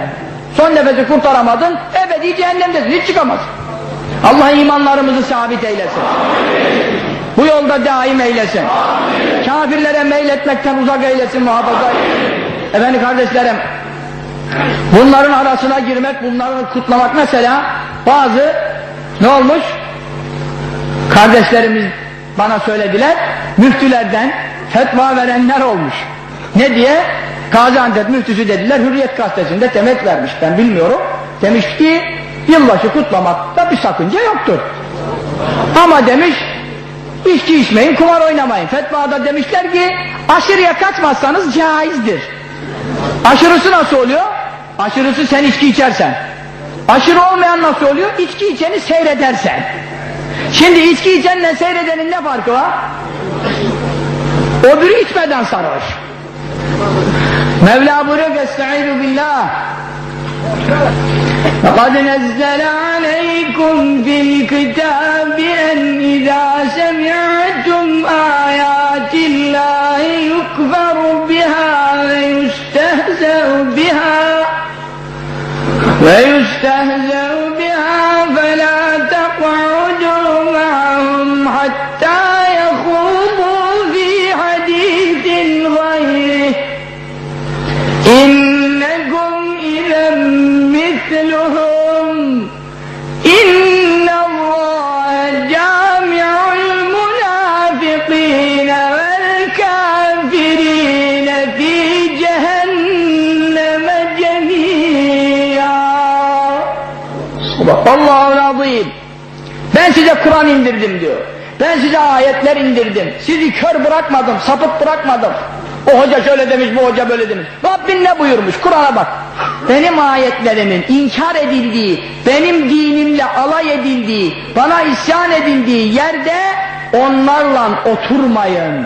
Son nefesi kurtaramadın, ebedi cehennemdesin, hiç çıkamazsın. Allah imanlarımızı sabit eylesin. Amin. Bu yolda daim eylesin. Amin. Kafirlere meyletmekten uzak eylesin, muhafaza eylesin. Efendim kardeşlerim, bunların arasına girmek, bunları kutlamak mesela bazı ne olmuş? Kardeşlerimiz bana söylediler, müftülerden fetva verenler olmuş. Ne diye? Gaziantep müftüsü dediler, Hürriyet gazetesinde demet vermiş, ben bilmiyorum. Demiş ki, yılbaşı kutlamakta bir sakınca yoktur. Ama demiş, içki içmeyin, kumar oynamayın. Fetvada demişler ki, aşırıya kaçmazsanız caizdir. Aşırısı nasıl oluyor? Aşırısı sen içki içersen. Aşırı olmayan nasıl oluyor? İçki içeni seyredersen. Şimdi içki içenle seyredenin ne farkı var? Öbürü içmeden sarhoş. Mevla buyuruyor ki Estaizu billah فَقَدْ نَزَّلَ عَلَيْكُمْ فِي الْكِتَابِ أَنْ إِذَا Kur'an indirdim diyor. Ben size ayetler indirdim. Sizi kör bırakmadım, sapık bırakmadım. O hoca şöyle demiş, bu hoca böyle demiş. Rabbin ne buyurmuş? Kur'an'a bak. Benim ayetlerimin inkar edildiği, benim dinimle alay edildiği, bana isyan edildiği yerde onlarla oturmayın.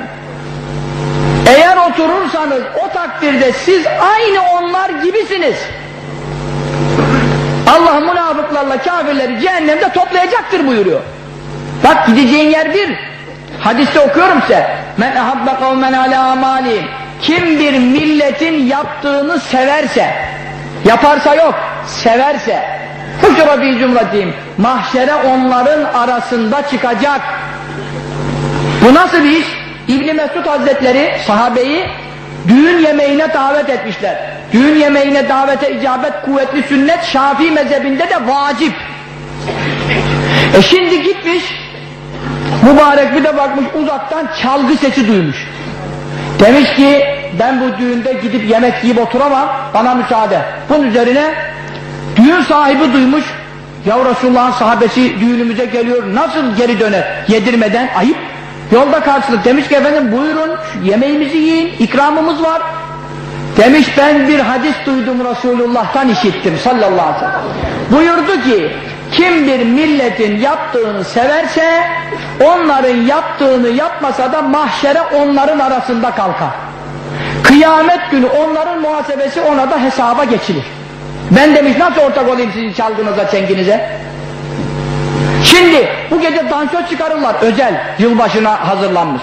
Eğer oturursanız o takdirde siz aynı onlar gibisiniz. Allah münafıklarla kafirleri cehennemde toplayacaktır buyuruyor. Bak gideceğin yer bir. Hadiste okuyorum size. Men ahabbe kavmen ala amali. Kim bir milletin yaptığını severse, yaparsa yok, severse, huşura bi cumratim, mahşere onların arasında çıkacak. Bu nasıl bir iş? İbni Mesud Hazretleri sahabeyi düğün yemeğine davet etmişler. düğün yemeğine davete icabet kuvvetli sünnet Şafii mezhebinde de vacip. E şimdi gitmiş mübarek bir de bakmış uzaktan çalgı sesi duymuş. Demiş ki ben bu düğünde gidip yemek yiyip oturamam bana müsaade. Bunun üzerine düğün sahibi duymuş ya Resulullah'ın sahabesi düğünümüze geliyor nasıl geri döner yedirmeden ayıp. Yolda karşılık demiş ki efendim buyurun yemeğimizi yiyin ikramımız var. Demiş ben bir hadis duydum Resulullah'tan işittim sallallahu aleyhi ve sellem. Buyurdu ki kim bir milletin yaptığını severse onların yaptığını yapmasa da mahşere onların arasında kalkar. Kıyamet günü onların muhasebesi ona da hesaba geçilir. Ben demiş nasıl ortak olayım sizin çalgınıza çenginize? Şimdi bu gece dansöz çıkarırlar özel yılbaşına hazırlanmış.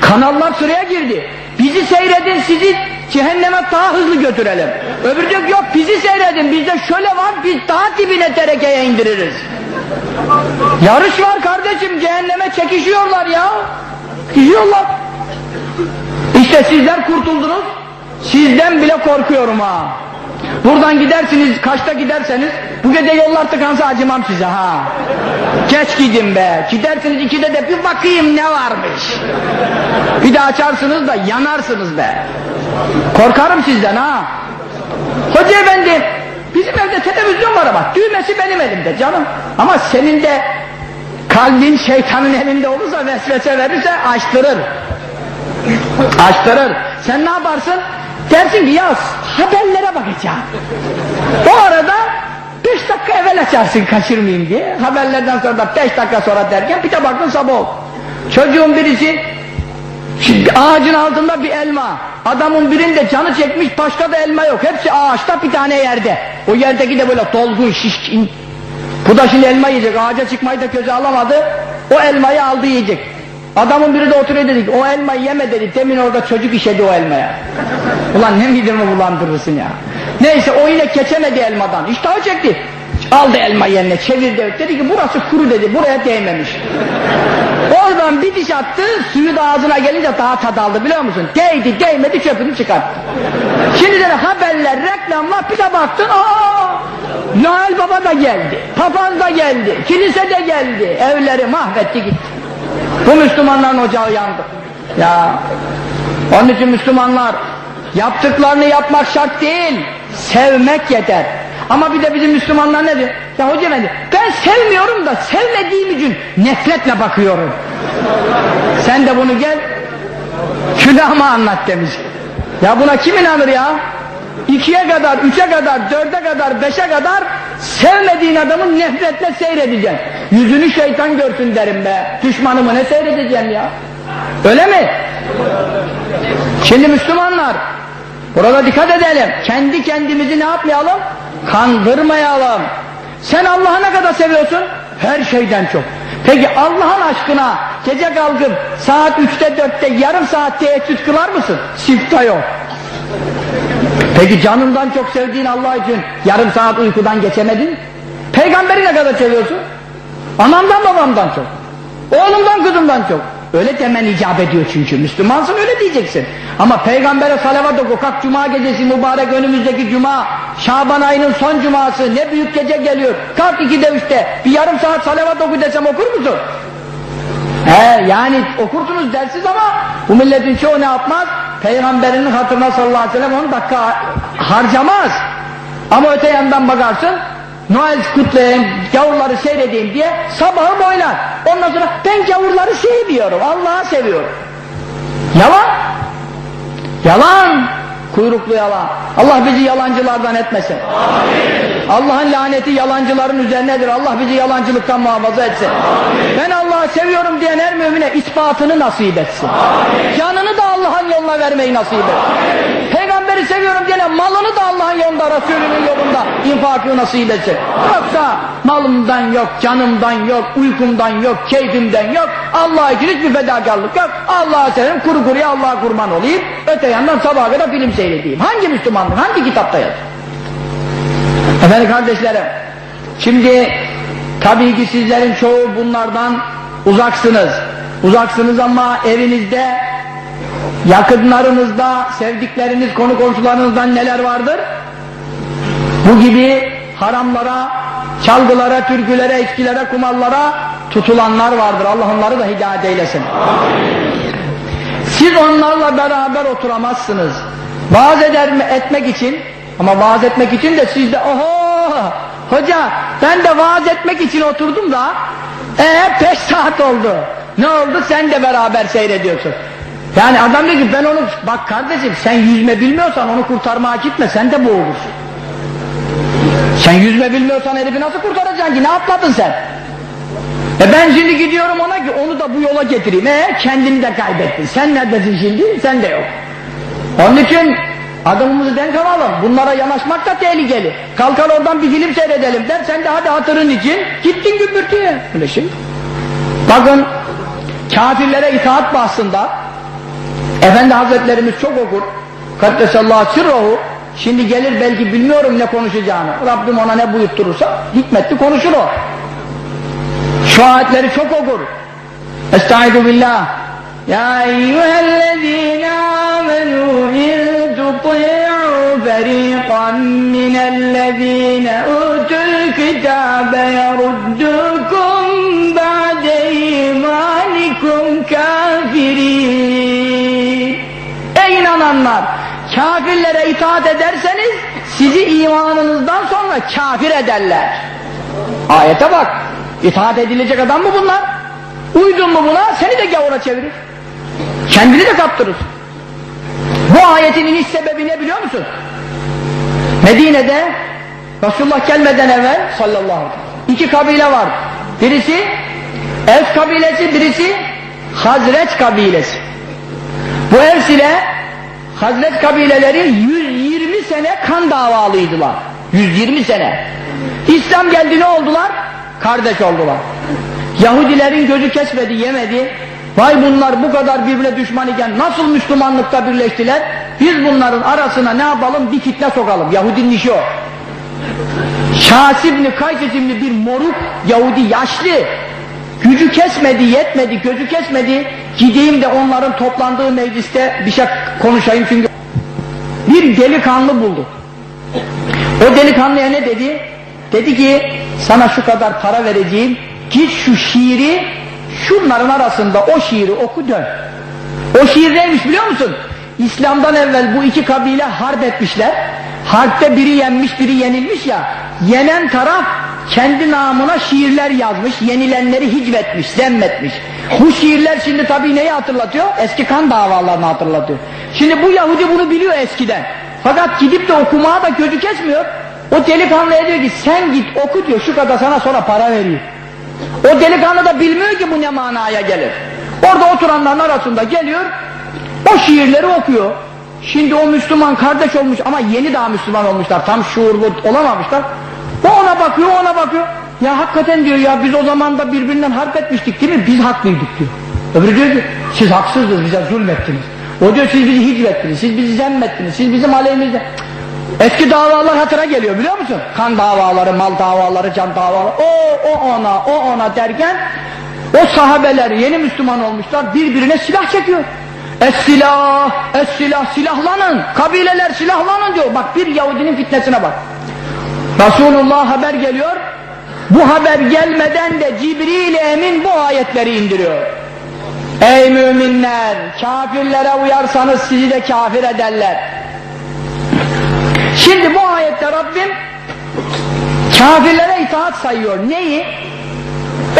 Kanallar sıraya girdi. Bizi seyredin sizi cehenneme daha hızlı götürelim. Öbürü diyor yok bizi seyredin bizde şöyle var biz daha dibine terekeye indiririz. Yarış var kardeşim cehenneme çekişiyorlar ya. Gidiyorlar. İşte sizler kurtuldunuz. Sizden bile korkuyorum ha. Buradan gidersiniz, kaçta giderseniz, bu gece yollar tıkansa acımam size ha. Geç gidin be. Gidersiniz ikide de bir bakayım ne varmış. Bir de açarsınız da yanarsınız be. Korkarım sizden ha. Hoca efendi, bizim evde televizyon var ama düğmesi benim elimde canım. Ama senin de kalbin şeytanın elinde olursa vesvese verirse açtırır. Açtırır. Sen ne yaparsın? Dersin ki ya haberlere bakacağım. O arada beş dakika evvel açarsın kaçırmayayım diye. Haberlerden sonra da beş dakika sonra derken bir de baktın sabah oldu. Çocuğun birisi şimdi ağacın altında bir elma. Adamın birinde canı çekmiş başka da elma yok. Hepsi ağaçta bir tane yerde. O yerdeki de böyle dolgun şişkin. Bu da şimdi elma yiyecek. Ağaca çıkmayı da göze alamadı. O elmayı aldı yiyecek. Adamın biri de oturuyor dedik o elmayı yeme dedi demin orada çocuk işedi o elmaya ulan ne midemi bulandırırsın ya neyse o yine geçemedi elmadan iştahı çekti aldı elma yerine çevirdi dedi ki burası kuru dedi buraya değmemiş oradan bir diş attı suyu da ağzına gelince daha tad aldı biliyor musun değdi değmedi çöpünü çıkarttı şimdi de haberler reklamlar bir de baktın aa Noel Baba da geldi papaz da geldi kilise de geldi evleri mahvetti gitti bu Müslümanların ocağı yandı. Ya onun için Müslümanlar yaptıklarını yapmak şart değil, sevmek yeter. Ama bir de bizim Müslümanlar ne diyor? Ya hoca efendi ben sevmiyorum da sevmediğim için nefretle bakıyorum. Sen de bunu gel külahıma anlat demiş. Ya buna kim inanır ya? İkiye kadar, üçe kadar, dörde kadar, beşe kadar sevmediğin adamı nefretle seyredeceksin. Yüzünü şeytan görsün derim be. Düşmanımı ne seyredeceğim ya? Öyle mi? Şimdi Müslümanlar burada dikkat edelim. Kendi kendimizi ne yapmayalım? Kandırmayalım. Sen Allah'ı ne kadar seviyorsun? Her şeyden çok. Peki Allah'ın aşkına gece kalkıp saat üçte dörtte yarım saat teheccüd kılar mısın? Sifta yok. Peki canından çok sevdiğin Allah için yarım saat uykudan geçemedin? Peygamberi ne kadar seviyorsun? Anamdan babamdan çok. Oğlumdan kızımdan çok. Öyle demen icap ediyor çünkü. Müslümansın öyle diyeceksin. Ama peygambere salavat oku. Kalk cuma gecesi mübarek önümüzdeki cuma. Şaban ayının son cuması. Ne büyük gece geliyor. Kalk ikide üçte. Bir yarım saat salavat oku desem okur musun? He yani okursunuz dersiz ama bu milletin çoğu ne yapmaz? Peygamberinin hatırına sallallahu aleyhi ve sellem 10 dakika harcamaz. Ama öte yandan bakarsın Noel kutlayayım, gavurları seyredeyim diye sabahı boylar. Ondan sonra ben gavurları sevmiyorum, Allah'ı seviyorum. Yalan. Yalan. Kuyruklu yalan. Allah bizi yalancılardan etmesin. Allah'ın laneti yalancıların üzerinedir. Allah bizi yalancılıktan muhafaza etsin. Amin. Ben Allah'ı seviyorum diyen her mümine ispatını nasip etsin. Amin. Canını da Allah'ın yoluna vermeyi nasip etsin. Peygamberi seviyorum diyene malını da Allah'ın yolunda, Resulünün yolunda infakı nasip etsin. Yoksa malımdan yok, canımdan yok, uykumdan yok, keyfimden yok. Allah için hiçbir fedakarlık yok. Allah'a severim, kuru kuruya Allah'a kurban olayım. Öte yandan sabaha kadar film seyredeyim. Hangi Müslümanlık, hangi kitapta yazıyor? Efendim kardeşlerim, şimdi tabii ki sizlerin çoğu bunlardan uzaksınız. Uzaksınız ama evinizde Yakınlarınızda, sevdikleriniz, konu komşularınızdan neler vardır? Bu gibi haramlara, çalgılara, türkülere, içkilere, kumarlara tutulanlar vardır. Allah onları da hidayet eylesin. Siz onlarla beraber oturamazsınız. Vaaz eder, etmek için ama vaaz etmek için de siz de oho hoca ben de vaaz etmek için oturdum da ee 5 saat oldu. Ne oldu? Sen de beraber seyrediyorsun. Yani adam diyor ki ben onu bak kardeşim sen yüzme bilmiyorsan onu kurtarmaya gitme sen de boğulursun. Sen yüzme bilmiyorsan herifi nasıl kurtaracaksın ki? Ne atladın sen? E ben şimdi gidiyorum ona ki onu da bu yola getireyim. E kendini de kaybettin. Sen neredesin şimdi? Sen de yok. Onun için adımımızı denk alalım. Bunlara yanaşmak da tehlikeli. Kalkar oradan bir film seyredelim der. Sen de hadi hatırın için gittin gümbürtüye. Öyle şey. Bakın kafirlere itaat bahsında Efendi Hazretlerimiz çok okur. Kaddesallahu sirruhu Şimdi gelir belki bilmiyorum ne konuşacağını. Rabbim ona ne buyurturursa hikmetli konuşur o. Şu ayetleri çok okur. Estaizu billah. Ya eyyühellezine amenu in tuti'u feriqan minellezine utul kitabe yeruddukum ba'de imanikum kafirin. İnananlar! Kafirlere itaat ederseniz sizi imanınızdan sonra kafir ederler. Ayete bak. İtaat edilecek adam mı bunlar? Uydun mu buna seni de gavura çevirir. Kendini de kaptırır. Bu ayetin iniş sebebi ne biliyor musun? Medine'de Resulullah gelmeden evvel sallallahu aleyhi ve sellem iki kabile var. Birisi Evs kabilesi, birisi Hazreç kabilesi. Bu Evs ile Hazreç kabileleri 120 sene kan davalıydılar. 120 sene. İslam geldi ne oldular? Kardeş oldular. Yahudilerin gözü kesmedi, yemedi. Vay bunlar bu kadar birbirine düşman iken nasıl Müslümanlıkta birleştiler? Biz bunların arasına ne yapalım? Bir fitne sokalım. Yahudinin işi o. Şasibni Kays isimli bir moruk Yahudi yaşlı. Gücü kesmedi, yetmedi, gözü kesmedi. Gideyim de onların toplandığı mecliste bir şey konuşayım çünkü. Bir delikanlı buldu. O delikanlıya ne dedi? Dedi ki sana şu kadar para vereceğim. Git şu şiiri şunların arasında o şiiri oku dön. O şiir neymiş biliyor musun? İslam'dan evvel bu iki kabile harp etmişler. Harpte biri yenmiş biri yenilmiş ya. Yenen taraf kendi namına şiirler yazmış. Yenilenleri hicvetmiş, zemmetmiş. Bu şiirler şimdi tabii neyi hatırlatıyor? Eski kan davalarını hatırlatıyor. Şimdi bu Yahudi bunu biliyor eskiden. Fakat gidip de okumaya da gözü kesmiyor. O delikanlıya diyor ki sen git oku diyor şu kadar sana sonra para veriyor. O delikanlı da bilmiyor ki bu ne manaya gelir. Orada oturanların arasında geliyor o şiirleri okuyor. Şimdi o Müslüman kardeş olmuş ama yeni daha Müslüman olmuşlar. Tam şuurlu olamamışlar. O ona bakıyor, ona bakıyor. Ya hakikaten diyor ya biz o zaman da birbirinden harp etmiştik değil mi? Biz haklıydık diyor. Öbürü diyor ki siz haksızdınız bize zulmettiniz. O diyor siz bizi hicvettiniz, siz bizi zemmettiniz, siz bizim aleyhimizde. Eski davalar hatıra geliyor biliyor musun? Kan davaları, mal davaları, can davaları. O, o ona, o ona derken o sahabeler yeni Müslüman olmuşlar birbirine silah çekiyor. Es silah, es silah, silahlanın. Kabileler silahlanın diyor. Bak bir Yahudinin fitnesine bak. Resulullah haber geliyor. Bu haber gelmeden de Cibril Emin bu ayetleri indiriyor. Ey müminler! Kafirlere uyarsanız sizi de kafir ederler. Şimdi bu ayette Rabbim kafirlere itaat sayıyor. Neyi?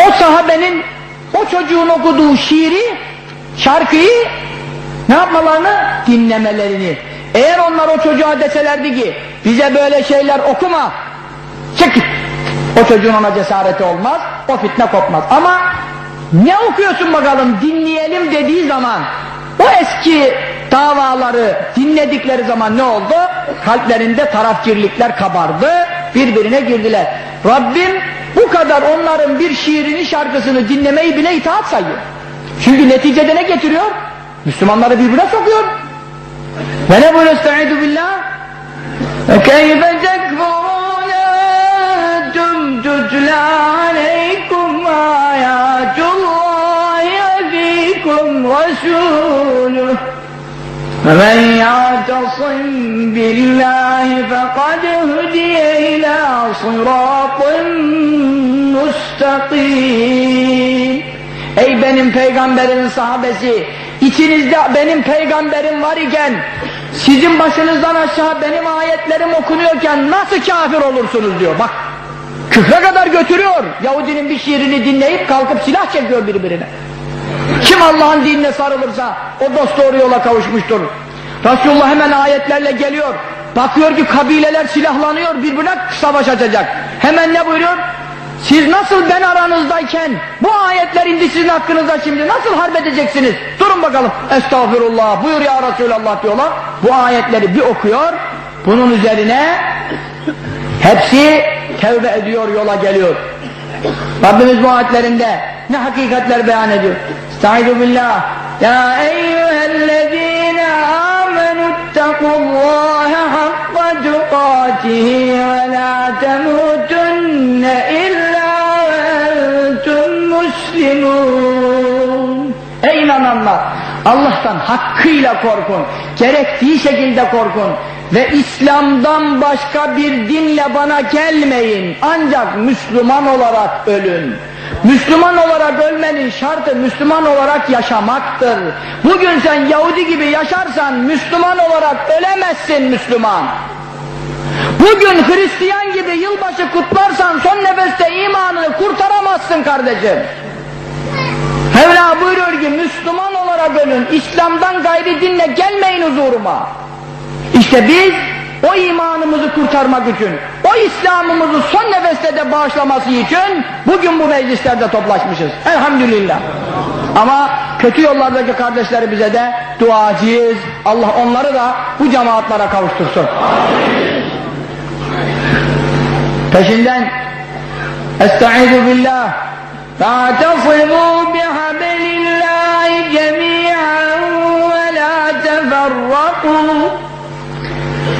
O sahabenin, o çocuğun okuduğu şiiri, şarkıyı ne yapmalarını? Dinlemelerini. Eğer onlar o çocuğa deselerdi ki bize böyle şeyler okuma Çık. O çocuğun ona cesareti olmaz, o fitne kopmaz. Ama ne okuyorsun bakalım dinleyelim dediği zaman o eski davaları dinledikleri zaman ne oldu? Kalplerinde tarafkirlikler kabardı, birbirine girdiler. Rabbim bu kadar onların bir şiirini şarkısını dinlemeyi bile itaat sayıyor. Çünkü neticede ne getiriyor? Müslümanları birbirine sokuyor. Ve ne bu nestaidu billah? Ve keyfe tekfur تُتْلَى عَلَيْكُمْ آيَاتُ اللّٰهِ وَفِيكُمْ رَسُولُهُ ومن يعتصم بالله فقد هدي إلى صراط müstakim. Ey benim peygamberimin sahabesi, içinizde benim peygamberim var iken, sizin başınızdan aşağı benim ayetlerim okunuyorken nasıl kafir olursunuz diyor. Bak, küfre kadar götürüyor. Yahudinin bir şiirini dinleyip kalkıp silah çekiyor birbirine. Kim Allah'ın dinine sarılırsa o dost doğru yola kavuşmuştur. Resulullah hemen ayetlerle geliyor. Bakıyor ki kabileler silahlanıyor, birbirine savaş açacak. Hemen ne buyuruyor? Siz nasıl ben aranızdayken bu ayetler indi sizin hakkınızda şimdi nasıl harp edeceksiniz? Durun bakalım. Estağfurullah buyur ya Resulallah diyorlar. Bu ayetleri bir okuyor. Bunun üzerine hepsi tevbe ediyor yola geliyor. Rabbimiz bu ayetlerinde ne hakikatler beyan ediyor. Estaizu billah. Ya eyyühellezine amenu ittakullaha hakka tukatihi ve la temutunne Allah'tan hakkıyla korkun. Gerektiği şekilde korkun. Ve İslam'dan başka bir dinle bana gelmeyin. Ancak Müslüman olarak ölün. Müslüman olarak ölmenin şartı Müslüman olarak yaşamaktır. Bugün sen Yahudi gibi yaşarsan Müslüman olarak ölemezsin Müslüman. Bugün Hristiyan gibi yılbaşı kutlarsan son nefeste imanını kurtaramazsın kardeşim. Mevla buyuruyor ki Müslüman olarak ölün, İslam'dan gayri dinle gelmeyin huzuruma. İşte biz o imanımızı kurtarmak için, o İslam'ımızı son nefeste de bağışlaması için bugün bu meclislerde toplaşmışız. Elhamdülillah. Ama kötü yollardaki kardeşlerimize de duacıyız. Allah onları da bu cemaatlara kavuştursun. Peşinden Estaizu billah Fa'tasimu bihabeli الله جميعا ولا تفرقوا.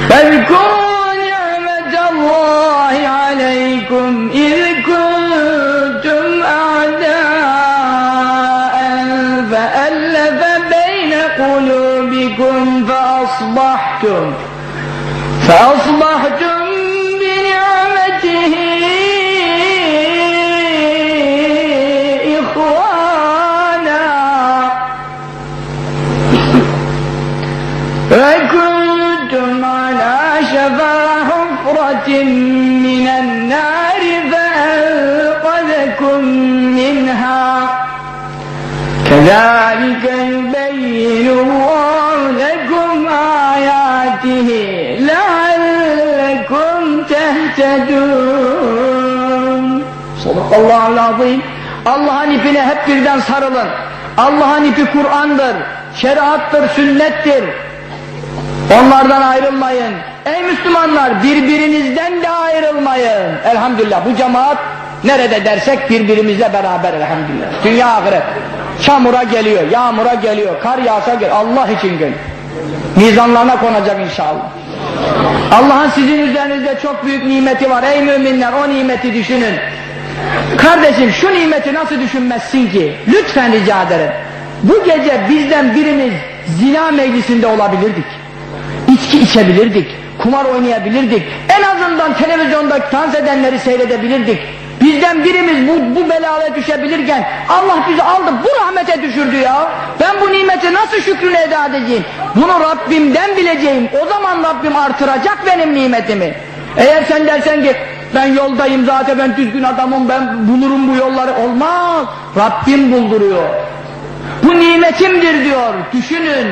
فاذكروا نعمة الله عليكم إذ كنتم أعداء فألف بين قلوبكم فأصبحتم فأصبحتم فكنتم على شفا حفرة من النار فأنقذكم منها كذلك يبين الله لكم آياته لعلكم تهتدون صدق الله العظيم Allah'ın ipine hep birden sarılın. Allah'ın ipi Kur'an'dır, şeriattır, sünnettir. Onlardan ayrılmayın. Ey Müslümanlar birbirinizden de ayrılmayın. Elhamdülillah bu cemaat nerede dersek birbirimizle beraber elhamdülillah. Dünya ahiret. Çamura geliyor, yağmura geliyor, kar yağsa geliyor. Allah için geliyor. Mizanlarına konacak inşallah. Allah'ın sizin üzerinizde çok büyük nimeti var. Ey müminler o nimeti düşünün. Kardeşim şu nimeti nasıl düşünmezsin ki? Lütfen rica ederim. Bu gece bizden birimiz zina meclisinde olabilirdik. İçki içebilirdik. Kumar oynayabilirdik. En azından televizyonda dans edenleri seyredebilirdik. Bizden birimiz bu, bu belaya düşebilirken Allah bizi aldı bu rahmete düşürdü ya. Ben bu nimeti nasıl şükrünü eda edeceğim? Bunu Rabbimden bileceğim. O zaman Rabbim artıracak benim nimetimi. Eğer sen dersen ki ben yoldayım zaten ben düzgün adamım ben bulurum bu yolları olmaz. Rabbim bulduruyor. Bu nimetimdir diyor. Düşünün.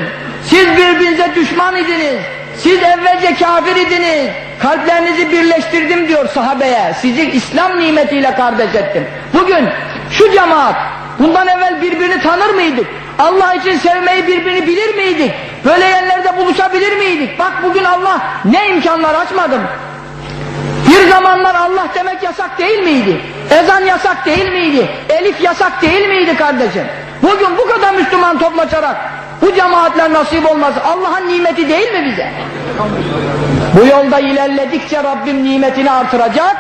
Siz birbirinize düşman idiniz. Siz evvelce kafir idiniz. Kalplerinizi birleştirdim diyor sahabeye. Sizi İslam nimetiyle kardeş ettim. Bugün şu cemaat bundan evvel birbirini tanır mıydık? Allah için sevmeyi birbirini bilir miydik? Böyle yerlerde buluşabilir miydik? Bak bugün Allah ne imkanlar açmadım. Bir zamanlar Allah demek yasak değil miydi? Ezan yasak değil miydi? Elif yasak değil miydi kardeşim? Bugün bu kadar Müslüman toplaşarak bu cemaatler nasip olması Allah'ın nimeti değil mi bize? Bu yolda ilerledikçe Rabbim nimetini artıracak,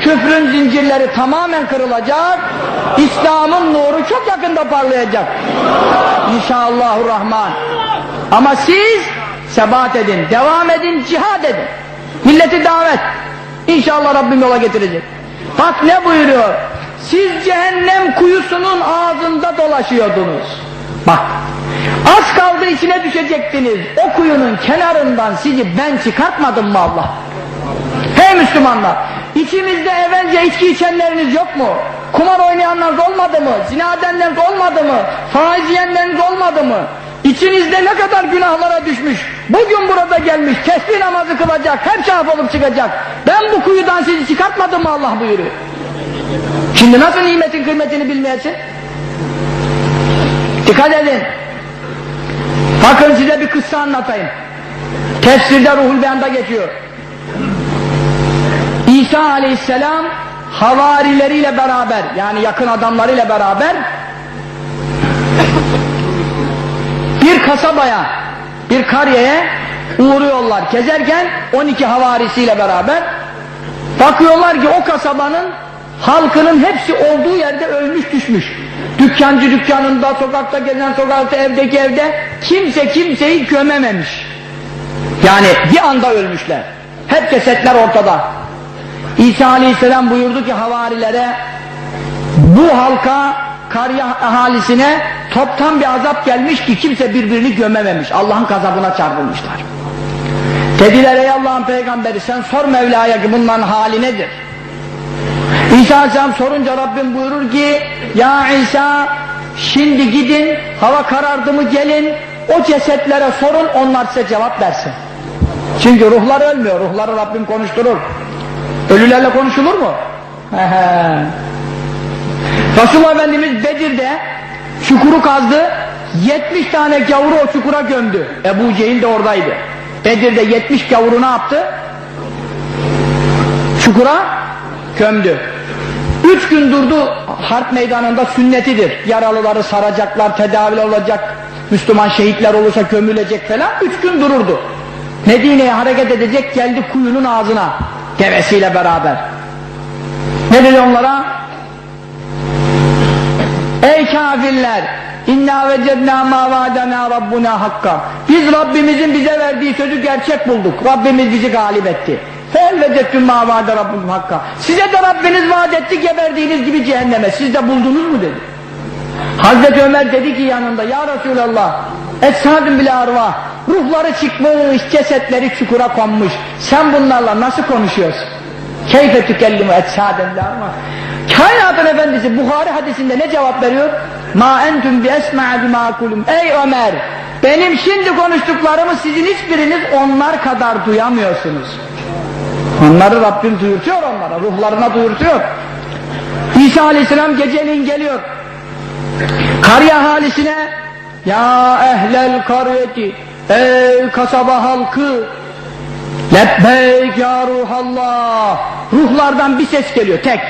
küfrün zincirleri tamamen kırılacak, İslam'ın nuru çok yakında parlayacak. İnşallahurrahman. Ama siz sebat edin, devam edin, cihad edin. Milleti davet. İnşallah Rabbim yola getirecek. Bak ne buyuruyor? Siz cehennem kuyusunun ağzında dolaşıyordunuz. Bak, az kaldı içine düşecektiniz. O kuyunun kenarından sizi ben çıkartmadım mı Allah? Hey Müslümanlar! İçimizde evvelce içki içenleriniz yok mu? Kumar oynayanlar olmadı mı? Zina edenleriniz olmadı mı? Faiz yiyenleriniz olmadı mı? İçinizde ne kadar günahlara düşmüş, bugün burada gelmiş, tesbih namazı kılacak, hep şahap olup çıkacak. Ben bu kuyudan sizi çıkartmadım mı Allah buyuruyor. Şimdi nasıl nimetin kıymetini bilmeyesin? Dikkat edin. Bakın size bir kıssa anlatayım. Tefsirde Ruhul Beyan'da geçiyor. İsa aleyhisselam havarileriyle beraber yani yakın adamlarıyla beraber bir kasabaya bir kariyeye uğruyorlar gezerken 12 havarisiyle beraber bakıyorlar ki o kasabanın halkının hepsi olduğu yerde ölmüş düşmüş dükkancı dükkanında sokakta gezen sokakta evdeki evde kimse kimseyi gömememiş yani bir anda ölmüşler hep cesetler ortada İsa aleyhisselam buyurdu ki havarilere bu halka karya ahalisine toptan bir azap gelmiş ki kimse birbirini gömememiş. Allah'ın gazabına çarpılmışlar. Dediler ey Allah'ın peygamberi sen sor Mevla'ya ki bunların hali nedir? İsa aleyhisselam sorunca Rabbim buyurur ki ya İsa şimdi gidin hava karardı mı gelin o cesetlere sorun onlar size cevap versin. Çünkü ruhlar ölmüyor. Ruhları Rabbim konuşturur. Ölülerle konuşulur mu? Resulullah Efendimiz Bedir'de çukuru kazdı. 70 tane gavuru o çukura gömdü. Ebu Cehil de oradaydı. Bedir'de 70 gavuru ne yaptı? Çukura gömdü. Üç gün durdu harp meydanında sünnetidir. Yaralıları saracaklar, tedavi olacak. Müslüman şehitler olursa gömülecek falan. Üç gün dururdu. Medine'ye hareket edecek geldi kuyunun ağzına. Devesiyle beraber. Ne dedi onlara? Ey kafirler! İnna vecedna ma vaadena rabbuna hakka. Biz Rabbimizin bize verdiği sözü gerçek bulduk. Rabbimiz bizi galip etti. Fel veceddüm ma vaade. Size de Rabbiniz vaat etti geberdiğiniz gibi cehenneme. Siz de buldunuz mu dedi. Hazreti Ömer dedi ki yanında ya Resulallah Essadun bile arvah ruhları çıkmış cesetleri çukura konmuş sen bunlarla nasıl konuşuyorsun keyfe tükellimu etsaden bile arvah kainatın efendisi Bukhari hadisinde ne cevap veriyor ma entüm bi esma'a bima kulum ey Ömer benim şimdi konuştuklarımı sizin hiçbiriniz onlar kadar duyamıyorsunuz onları Rabbim duyurtuyor onlara ruhlarına duyurtuyor İsa aleyhisselam geceliğin geliyor. Karya ahalisine ya ehlel karyeti ey kasaba halkı lebbeyk ya ruhallah. Ruhlardan bir ses geliyor tek.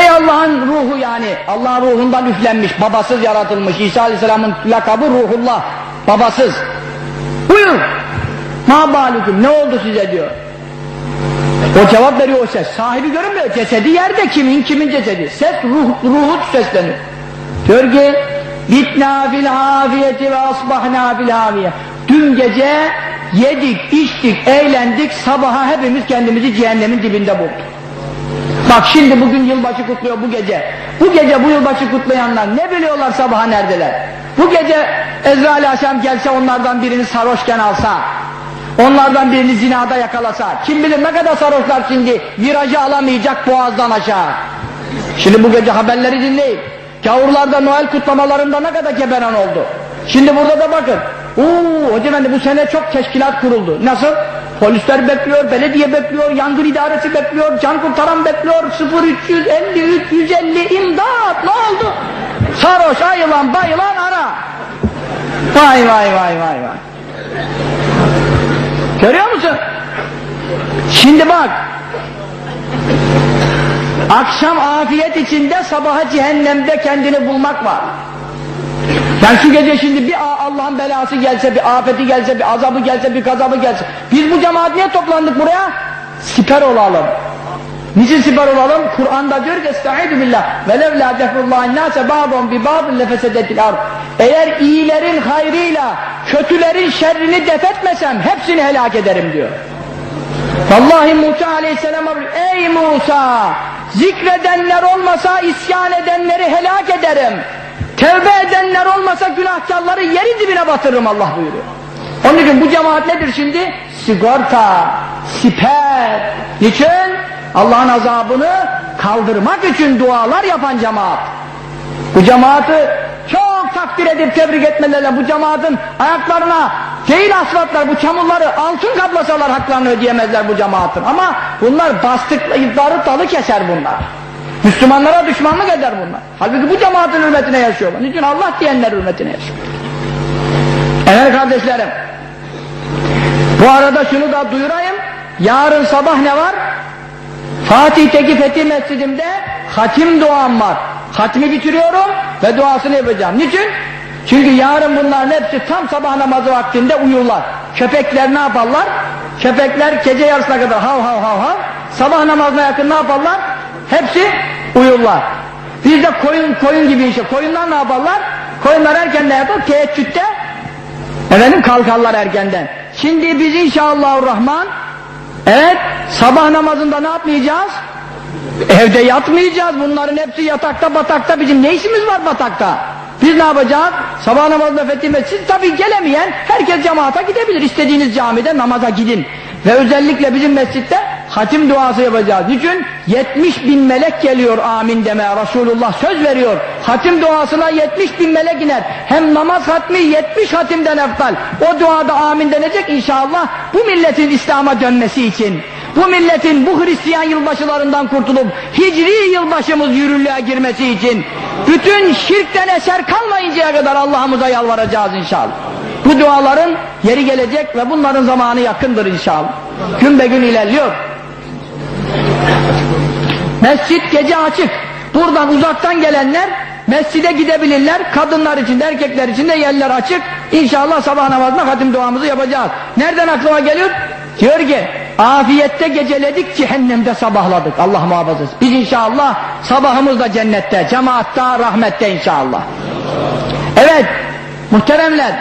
Ey Allah'ın ruhu yani Allah'ın ruhundan üflenmiş babasız yaratılmış İsa Aleyhisselam'ın lakabı ruhullah babasız. Buyur. Ma balüküm ne oldu size? diyor o cevap veriyor o ses sahibi görünmüyor cesedi yerde kimin kimin cesedi ses ruh, ruhu sesleniyor Diyor ki bitna fil afiyeti ve asbahna fil afiye. Dün gece yedik, içtik, eğlendik, sabaha hepimiz kendimizi cehennemin dibinde bulduk. Bak şimdi bugün yılbaşı kutluyor bu gece. Bu gece bu yılbaşı kutlayanlar ne biliyorlar sabaha neredeler? Bu gece Ezrail Aleyhisselam gelse onlardan birini sarhoşken alsa, onlardan birini zinada yakalasa, kim bilir ne kadar sarhoşlar şimdi virajı alamayacak boğazdan aşağı. Şimdi bu gece haberleri dinleyin. Gavurlarda Noel kutlamalarında ne kadar geberen oldu. Şimdi burada da bakın. Oo, hocam bu sene çok teşkilat kuruldu. Nasıl? Polisler bekliyor, belediye bekliyor, yangın idaresi bekliyor, can kurtaran bekliyor, 0353 150 imdat ne oldu? Sarhoş, ayılan, bayılan ara. Vay vay vay vay vay. Görüyor musun? Şimdi bak, Akşam afiyet içinde sabaha cehennemde kendini bulmak var. Yani şu gece şimdi bir Allah'ın belası gelse, bir afeti gelse, bir azabı gelse, bir gazabı gelse. Biz bu cemaat niye toplandık buraya? Siper olalım. Niçin siper olalım? Kur'an'da diyor ki Estaizu billah velev la defrullahin nase ba'dun bi ba'dun lefesedetil ard. Eğer iyilerin hayrıyla kötülerin şerrini defetmesem hepsini helak ederim diyor. Vallahi Musa aleyhisselam ey Musa zikredenler olmasa isyan edenleri helak ederim. Tevbe edenler olmasa günahkarları yeri dibine batırırım Allah buyuruyor. Onun için bu cemaat nedir şimdi? Sigorta, siper. Niçin? Allah'ın azabını kaldırmak için dualar yapan cemaat. Bu cemaati çok takdir edip tebrik etmelerle bu cemaatin ayaklarına değil asfaltlar bu çamurları altın kaplasalar haklarını ödeyemezler bu cemaatin. Ama bunlar bastıkları dalı keser bunlar. Müslümanlara düşmanlık eder bunlar. Halbuki bu cemaatin hürmetine yaşıyorlar. Niçin Allah diyenler hürmetine yaşıyor. Evet kardeşlerim. Bu arada şunu da duyurayım. Yarın sabah ne var? Fatih'teki Fethi Mescidimde hatim duam var. Hatmi bitiriyorum ve duasını yapacağım. Niçin? Çünkü yarın bunların hepsi tam sabah namazı vaktinde uyurlar. Köpekler ne yaparlar? Köpekler gece yarısına kadar hav hav hav hav. Sabah namazına yakın ne yaparlar? Hepsi uyurlar. Biz de koyun koyun gibi işte. Koyunlar ne yaparlar? Koyunlar erkenden yapar. Teheccüde efendim kalkarlar erkenden. Şimdi biz inşallahurrahman evet sabah namazında ne yapmayacağız? Evde yatmayacağız. Bunların hepsi yatakta batakta. Bizim ne işimiz var batakta? Biz ne yapacağız? Sabah namazında fethi mescid. Tabi gelemeyen herkes cemaata gidebilir. İstediğiniz camide namaza gidin. Ve özellikle bizim mescitte hatim duası yapacağız. Niçin? 70 bin melek geliyor amin demeye. Resulullah söz veriyor. Hatim duasına 70 bin melek iner. Hem namaz hatmi 70 hatimden eftal. O duada amin denecek inşallah. Bu milletin İslam'a dönmesi için bu milletin bu Hristiyan yılbaşılarından kurtulup hicri yılbaşımız yürürlüğe girmesi için bütün şirkten eser kalmayıncaya kadar Allah'ımıza yalvaracağız inşallah. Bu duaların yeri gelecek ve bunların zamanı yakındır inşallah. Gün be gün ilerliyor. Mescit gece açık. Buradan uzaktan gelenler mescide gidebilirler. Kadınlar için de erkekler için de yerler açık. İnşallah sabah namazında hatim duamızı yapacağız. Nereden aklıma geliyor? Diyor ki afiyette geceledik cehennemde sabahladık. Allah muhafaza. Biz inşallah sabahımız da cennette, cemaatta, rahmette inşallah. Evet muhteremler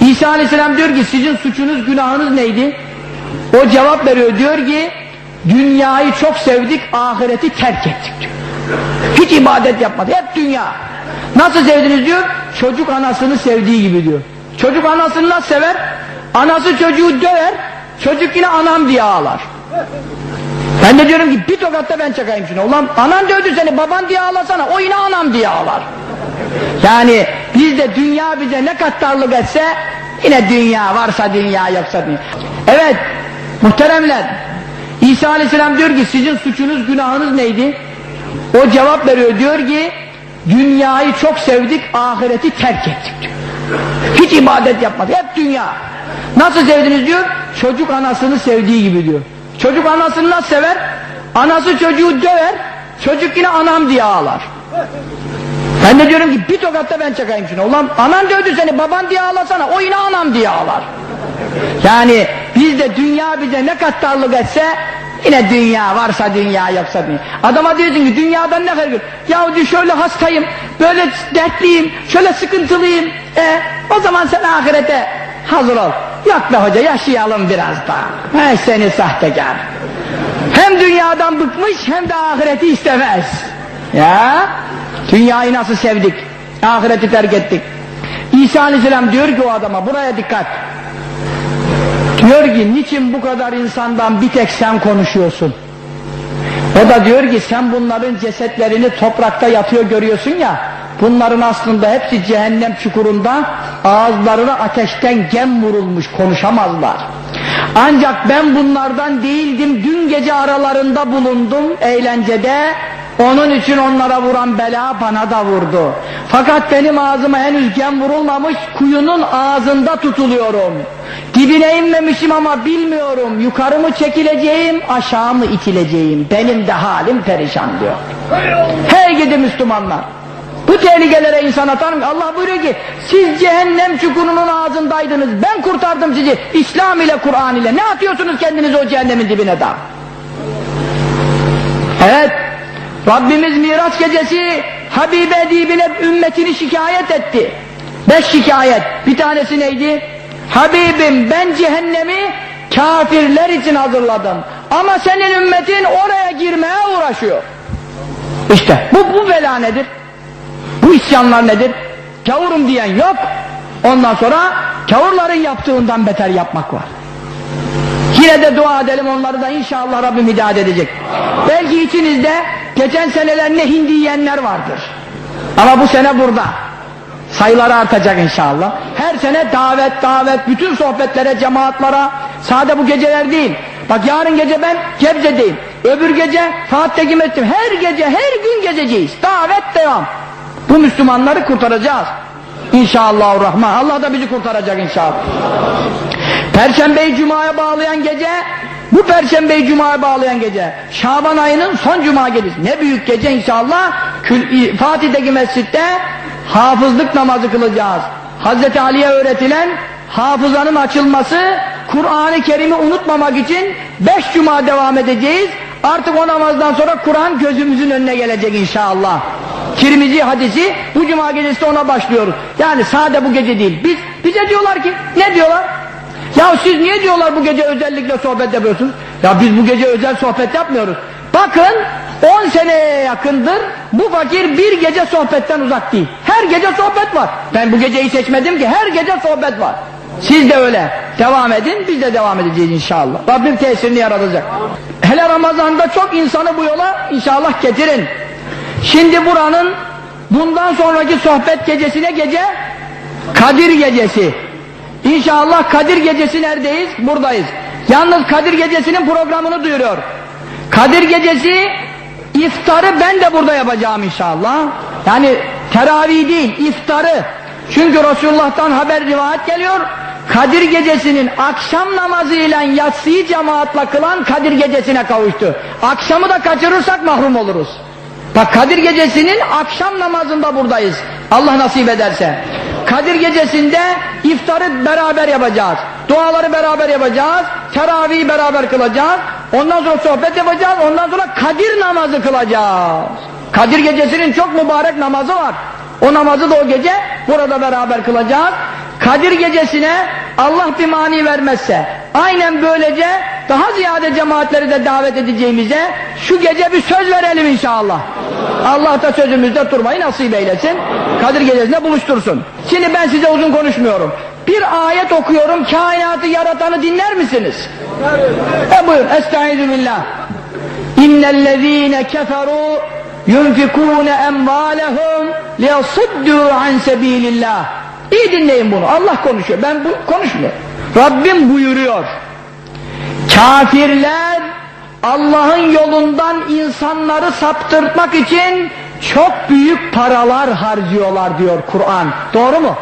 İsa aleyhisselam diyor ki sizin suçunuz günahınız neydi? O cevap veriyor diyor ki dünyayı çok sevdik ahireti terk ettik diyor. Hiç ibadet yapmadı hep dünya. Nasıl sevdiniz diyor? Çocuk anasını sevdiği gibi diyor. Çocuk anasını nasıl sever? Anası çocuğu döver Çocuk yine anam diye ağlar. Ben de diyorum ki bir tokatta ben çakayım şunu. Ulan anan dövdü seni baban diye ağlasana. O yine anam diye ağlar. Yani bizde dünya bize ne kattarlık etse yine dünya varsa dünya yoksa dünya. Evet muhteremler İsa aleyhisselam diyor ki sizin suçunuz günahınız neydi? O cevap veriyor diyor ki dünyayı çok sevdik ahireti terk ettik diyor. Hiç ibadet yapmadı hep dünya. Nasıl sevdiniz diyor? Çocuk anasını sevdiği gibi diyor. Çocuk anasını nasıl sever? Anası çocuğu döver, çocuk yine anam diye ağlar. Ben de diyorum ki bir tokatta ben çakayım şunu. Ulan anan dövdü seni, baban diye ağlasana, o yine anam diye ağlar. Yani bizde dünya bize ne kattarlık etse Yine dünya varsa dünya yoksa dünya. Adama diyorsun ki dünyadan ne kadar Ya diyor şöyle hastayım, böyle dertliyim, şöyle sıkıntılıyım. E o zaman sen ahirete hazır ol. Yok be hoca yaşayalım biraz daha. He seni sahtekar. Hem dünyadan bıkmış hem de ahireti istemez. Ya dünyayı nasıl sevdik? Ahireti terk ettik. İsa Aleyhisselam diyor ki o adama buraya dikkat. Diyor ki niçin bu kadar insandan bir tek sen konuşuyorsun? O da diyor ki sen bunların cesetlerini toprakta yatıyor görüyorsun ya bunların aslında hepsi cehennem çukurunda ağızlarına ateşten gem vurulmuş konuşamazlar. Ancak ben bunlardan değildim dün gece aralarında bulundum eğlencede onun için onlara vuran bela bana da vurdu. Fakat benim ağzıma henüz gem vurulmamış kuyunun ağzında tutuluyorum. Dibine inmemişim ama bilmiyorum. Yukarı mı çekileceğim, aşağı mı itileceğim? Benim de halim perişan diyor. Hey gidi Müslümanlar! Bu tehlikelere insan atar mı? Allah buyuruyor ki siz cehennem çukurunun ağzındaydınız. Ben kurtardım sizi. İslam ile Kur'an ile. Ne atıyorsunuz kendinizi o cehennemin dibine daha? Evet. Rabbimiz Miraç gecesi Habibe edibine ümmetini şikayet etti. Beş şikayet. Bir tanesi neydi? Habibim ben cehennemi kafirler için hazırladım. Ama senin ümmetin oraya girmeye uğraşıyor. İşte bu, bu bela nedir? Bu isyanlar nedir? Kavurum diyen yok. Ondan sonra kavurların yaptığından beter yapmak var. Yine de dua edelim onları da inşallah Rabbim hidayet edecek. Belki içinizde geçen seneler ne hindi yiyenler vardır. Ama bu sene burada. Sayıları artacak inşallah. Her sene davet davet bütün sohbetlere cemaatlara sade bu geceler değil. Bak yarın gece ben Gebze'deyim. Öbür gece Fatih'teki mescidim. Her gece her gün gezeceğiz. Davet devam. Bu Müslümanları kurtaracağız. İnşallahurrahman. Allah da bizi kurtaracak inşallah. Perşembeyi Cuma'ya bağlayan gece bu Perşembeyi Cuma'ya bağlayan gece Şaban ayının son Cuma gecesi. Ne büyük gece inşallah. Fatih'teki mescitte hafızlık namazı kılacağız. Hazreti Ali'ye öğretilen hafızanın açılması Kur'an-ı Kerim'i unutmamak için beş Cuma devam edeceğiz. Artık o namazdan sonra Kur'an gözümüzün önüne gelecek inşallah. Tirmizi hadisi bu Cuma gecesi ona başlıyoruz yani sade bu gece değil. Biz bize diyorlar ki ne diyorlar ya siz niye diyorlar bu gece özellikle sohbet yapıyorsunuz? Ya biz bu gece özel sohbet yapmıyoruz. Bakın 10 seneye yakındır bu fakir bir gece sohbetten uzak değil. Her gece sohbet var. Ben bu geceyi seçmedim ki her gece sohbet var. Siz de öyle. Devam edin biz de devam edeceğiz inşallah. Rabbim tesirini yaratacak. Hele Ramazan'da çok insanı bu yola inşallah getirin. Şimdi buranın bundan sonraki sohbet gecesine gece Kadir gecesi. İnşallah Kadir Gecesi neredeyiz? Buradayız. Yalnız Kadir Gecesi'nin programını duyuruyor. Kadir Gecesi iftarı ben de burada yapacağım inşallah. Yani teravih değil, iftarı. Çünkü Resulullah'tan haber rivayet geliyor. Kadir Gecesi'nin akşam namazıyla yatsıyı cemaatla kılan Kadir Gecesi'ne kavuştu. Akşamı da kaçırırsak mahrum oluruz. Bak Kadir Gecesi'nin akşam namazında buradayız. Allah nasip ederse. Kadir Gecesi'nde iftarı beraber yapacağız. Duaları beraber yapacağız. Teravihi beraber kılacağız. Ondan sonra sohbet yapacağız. Ondan sonra Kadir namazı kılacağız. Kadir Gecesi'nin çok mübarek namazı var. O namazı da o gece burada beraber kılacağız. Kadir Gecesi'ne Allah bir mani vermezse aynen böylece daha ziyade cemaatleri de davet edeceğimize şu gece bir söz verelim inşallah. Allah da sözümüzde durmayı nasip eylesin. Kadir Gecesi'nde buluştursun. Şimdi ben size uzun konuşmuyorum. Bir ayet okuyorum, kainatı yaratanı dinler misiniz? E buyur, estaizu billah. İnnellezîne keferû yunfikûne emvâlehum liyasuddû an sebîlillah. İyi dinleyin bunu, Allah konuşuyor, ben bu konuşmuyorum. Rabbim buyuruyor. Kafirler Allah'ın yolundan insanları saptırtmak için çok büyük paralar harcıyorlar diyor Kur'an. Doğru mu?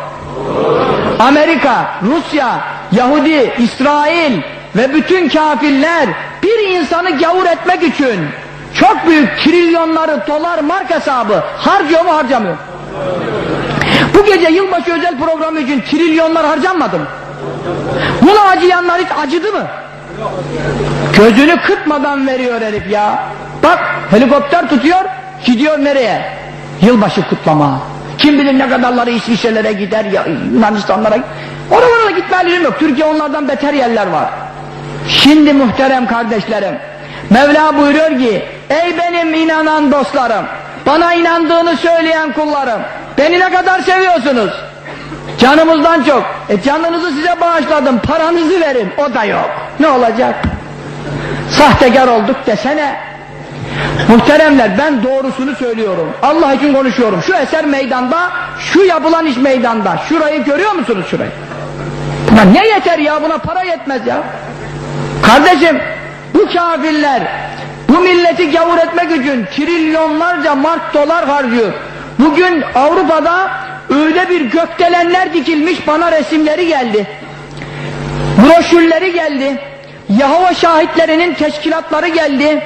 Amerika, Rusya, Yahudi, İsrail ve bütün kafirler bir insanı gavur etmek için çok büyük trilyonları dolar mark hesabı harcıyor mu harcamıyor? Bu gece yılbaşı özel programı için trilyonlar harcanmadı mı? Bunu acıyanlar hiç acıdı mı? Gözünü kırpmadan veriyor herif ya. Bak helikopter tutuyor, gidiyor nereye? Yılbaşı kutlama. Kim bilir ne kadarları İsviçre'lere gider, ya Yunanistanlara Oralara gitme lüzum yok. Türkiye onlardan beter yerler var. Şimdi muhterem kardeşlerim, Mevla buyuruyor ki, ey benim inanan dostlarım, bana inandığını söyleyen kullarım, beni ne kadar seviyorsunuz? Canımızdan çok. E canınızı size bağışladım, paranızı verin. O da yok. Ne olacak? Sahtekar olduk desene. Muhteremler ben doğrusunu söylüyorum. Allah için konuşuyorum. Şu eser meydanda, şu yapılan iş meydanda. Şurayı görüyor musunuz şurayı? Buna ne yeter ya? Buna para yetmez ya. Kardeşim bu kafirler bu milleti gavur etmek için trilyonlarca mark dolar harcıyor. Bugün Avrupa'da öyle bir gökdelenler dikilmiş bana resimleri geldi. Broşürleri geldi. Yahova şahitlerinin teşkilatları geldi.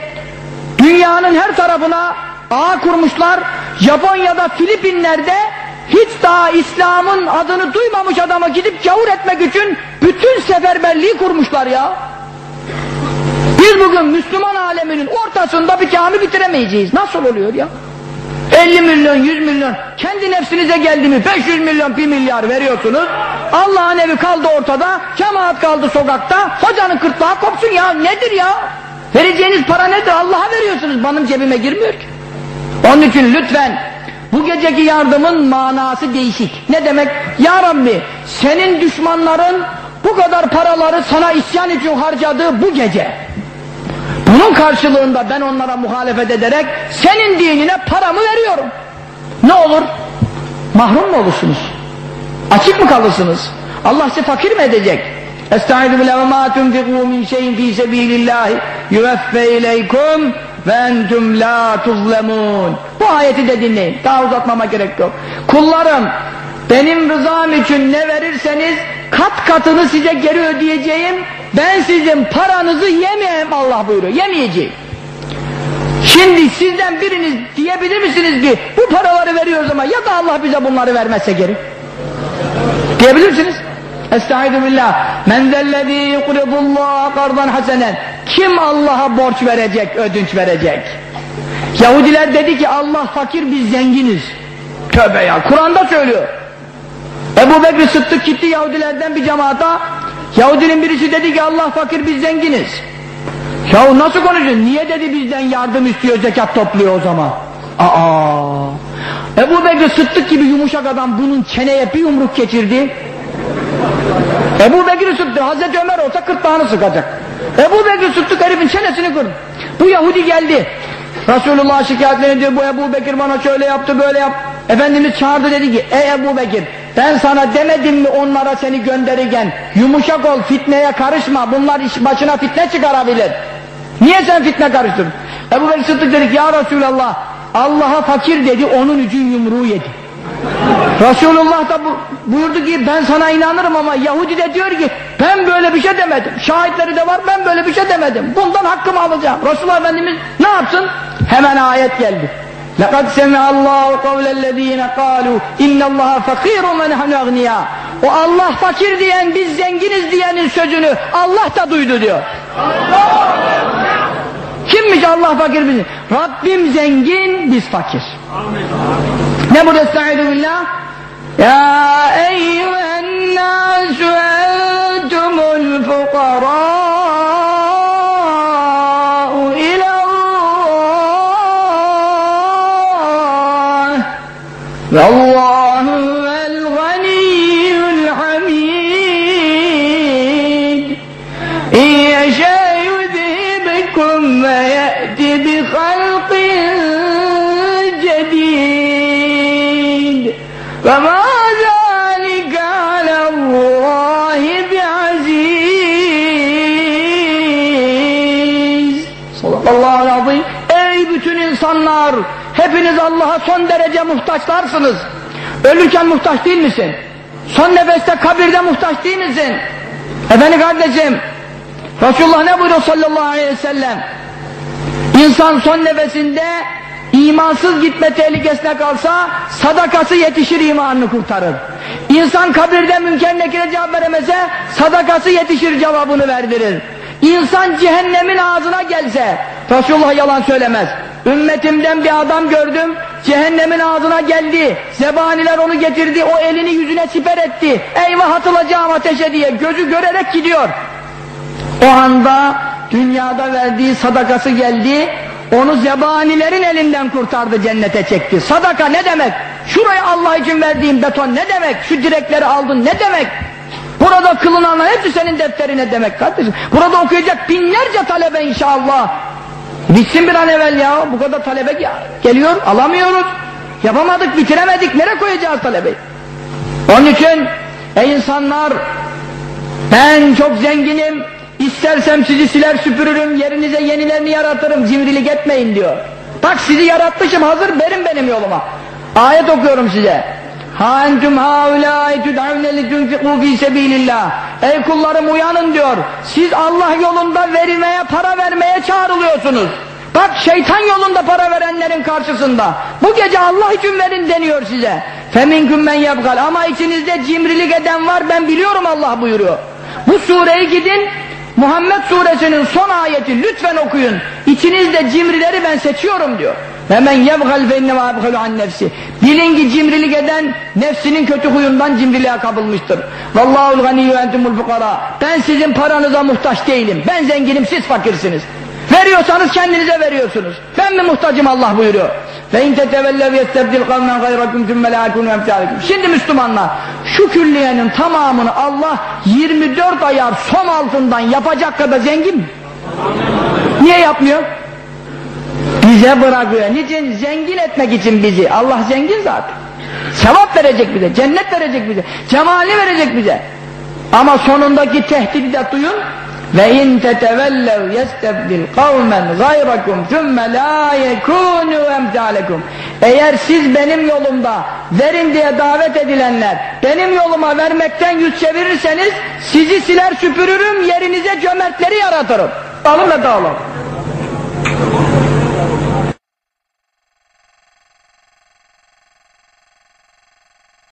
Dünyanın her tarafına ağ kurmuşlar. Japonya'da, Filipinler'de hiç daha İslam'ın adını duymamış adama gidip gavur etmek için bütün seferberliği kurmuşlar ya. Biz bugün Müslüman aleminin ortasında bir cami bitiremeyeceğiz. Nasıl oluyor ya? 50 milyon, 100 milyon. Kendi nefsinize geldi mi 500 milyon, 1 milyar veriyorsunuz. Allah'ın evi kaldı ortada, cemaat kaldı sokakta. Hocanın kırtlağı kopsun ya. Nedir ya? Vereceğiniz para nedir? Allah'a veriyorsunuz. Benim cebime girmiyor ki. Onun için lütfen bu geceki yardımın manası değişik. Ne demek? Ya Rabbi senin düşmanların bu kadar paraları sana isyan için harcadığı bu gece bunun karşılığında ben onlara muhalefet ederek senin dinine paramı veriyorum. Ne olur? Mahrum mu olursunuz? Açık mı kalırsınız? Allah sizi fakir mi edecek? Estaizu bile ve ma tunfiqu min şeyin fi sebilillahi yuveffe ileykum ve entüm la tuzlemun. Bu ayeti de dinleyin. Daha uzatmama gerek yok. Kullarım benim rızam için ne verirseniz kat katını size geri ödeyeceğim. Ben sizin paranızı yemeyeyim Allah buyuruyor. Yemeyeceğim. Şimdi sizden biriniz diyebilir misiniz ki bu paraları veriyoruz ama ya da Allah bize bunları vermezse geri? Diyebilir misiniz? Estaizu billah. Men zellezî yukridullâhe kardan hasenen. Kim Allah'a borç verecek, ödünç verecek? Yahudiler dedi ki Allah fakir biz zenginiz. Tövbe ya. Kur'an'da söylüyor. Ebu Bekir Sıddık gitti Yahudilerden bir cemaata. Yahudinin birisi dedi ki Allah fakir biz zenginiz. Ya nasıl konuşuyorsun? Niye dedi bizden yardım istiyor zekat topluyor o zaman? Aa. Ebu Bekir Sıddık gibi yumuşak adam bunun çeneye bir yumruk geçirdi. Ebu Bekir Sıddık Hazreti Ömer olsa kırtlağını sıkacak. Ebu Bekir Sıddık herifin çenesini kırdı. Bu Yahudi geldi. Resulullah şikayetlerini diyor bu Ebu Bekir bana şöyle yaptı böyle yap. Efendimiz çağırdı dedi ki ey Ebu Bekir ben sana demedim mi onlara seni gönderirken yumuşak ol fitneye karışma bunlar iş başına fitne çıkarabilir. Niye sen fitne karıştırdın? Ebu Bekir Sıddık dedi ki ya Resulallah Allah'a fakir dedi onun için yumruğu yedi. (laughs) Resulullah da bu, buyurdu ki ben sana inanırım ama Yahudi de diyor ki ben böyle bir şey demedim. Şahitleri de var ben böyle bir şey demedim. Bundan hakkımı alacağım. Resulullah Efendimiz ne yapsın? Hemen ayet geldi. لَقَدْ سَمِعَ اللّٰهُ قَوْلَ الَّذ۪ينَ قَالُوا اِنَّ اللّٰهَ فَقِيرٌ وَنَحْنُ اَغْنِيَا O Allah fakir diyen biz zenginiz diyenin sözünü Allah da duydu diyor. Kimmiş Allah fakir bizim? Rabbim zengin biz fakir. Ne bu estaizu billah? Ya eyyühen nâsü entumul fukarâ'u Vallahu vel ganiyyul hamid İn yeşâ yudhibikum ve ye'ti bi halqin cedid ve ma zâlike alallâhi bi'aziz Sallallahu aleyhi Ey bütün insanlar hepiniz Allah'a son derece muhtaçlarsınız ölürken muhtaç değil misin? son nefeste kabirde muhtaç değil misin? efendim kardeşim Resulullah ne buyuruyor sallallahu aleyhi ve sellem İnsan son nefesinde imansız gitme tehlikesine kalsa sadakası yetişir imanını kurtarır. İnsan kabirde münker nekire cevap veremese sadakası yetişir cevabını verdirir. İnsan cehennemin ağzına gelse Resulullah yalan söylemez. Ümmetimden bir adam gördüm cehennemin ağzına geldi. Zebaniler onu getirdi o elini yüzüne siper etti. Eyvah atılacağım ateşe diye gözü görerek gidiyor. O anda dünyada verdiği sadakası geldi, onu zebanilerin elinden kurtardı, cennete çekti. Sadaka ne demek? Şuraya Allah için verdiğim beton ne demek? Şu direkleri aldın ne demek? Burada kılınanlar hepsi senin defterine demek kardeşim. Burada okuyacak binlerce talebe inşallah. Bitsin bir an evvel ya, bu kadar talebe geliyor, alamıyoruz. Yapamadık, bitiremedik, nereye koyacağız talebeyi? Onun için, ey insanlar, ben çok zenginim, İstersem sizi siler süpürürüm, yerinize yenilerini yaratırım, cimrilik etmeyin diyor. Bak sizi yaratmışım, hazır verin benim yoluma. Ayet okuyorum size. Ha entüm haulâi tud'avne li tunfiqû fî sebîlillâh. Ey kullarım uyanın diyor. Siz Allah yolunda vermeye, para vermeye çağrılıyorsunuz. Bak şeytan yolunda para verenlerin karşısında. Bu gece Allah için verin deniyor size. Feminküm men yebgal. Ama içinizde cimrilik eden var ben biliyorum Allah buyuruyor. Bu sureyi gidin Muhammed suresinin son ayeti lütfen okuyun. İçinizde cimrileri ben seçiyorum diyor. Ve men yebgal fe innema yebgalu an nefsi. Bilin ki cimrilik eden nefsinin kötü huyundan cimriliğe kapılmıştır. Vallahul ganiyyü entumul fukara. Ben sizin paranıza muhtaç değilim. Ben zenginim siz fakirsiniz. Veriyorsanız kendinize veriyorsunuz. Ben mi muhtacım Allah buyuruyor. Ve in tetevellev yestebdil kavmen gayrakum yakunu emsalikum. Şimdi Müslümanlar şu külliyenin tamamını Allah 24 ayar som altından yapacak kadar zengin mi? Niye yapmıyor? Bize bırakıyor. Niçin? Zengin etmek için bizi. Allah zengin zaten. Sevap verecek bize, cennet verecek bize, cemali verecek bize. Ama sonundaki tehdidi de duyun. Ve in tetevellev yestebdil kavmen gayrakum thumme la yekunu emsalekum. Eğer siz benim yolumda verin diye davet edilenler benim yoluma vermekten yüz çevirirseniz sizi siler süpürürüm yerinize cömertleri yaratırım. Alın ve dağılın.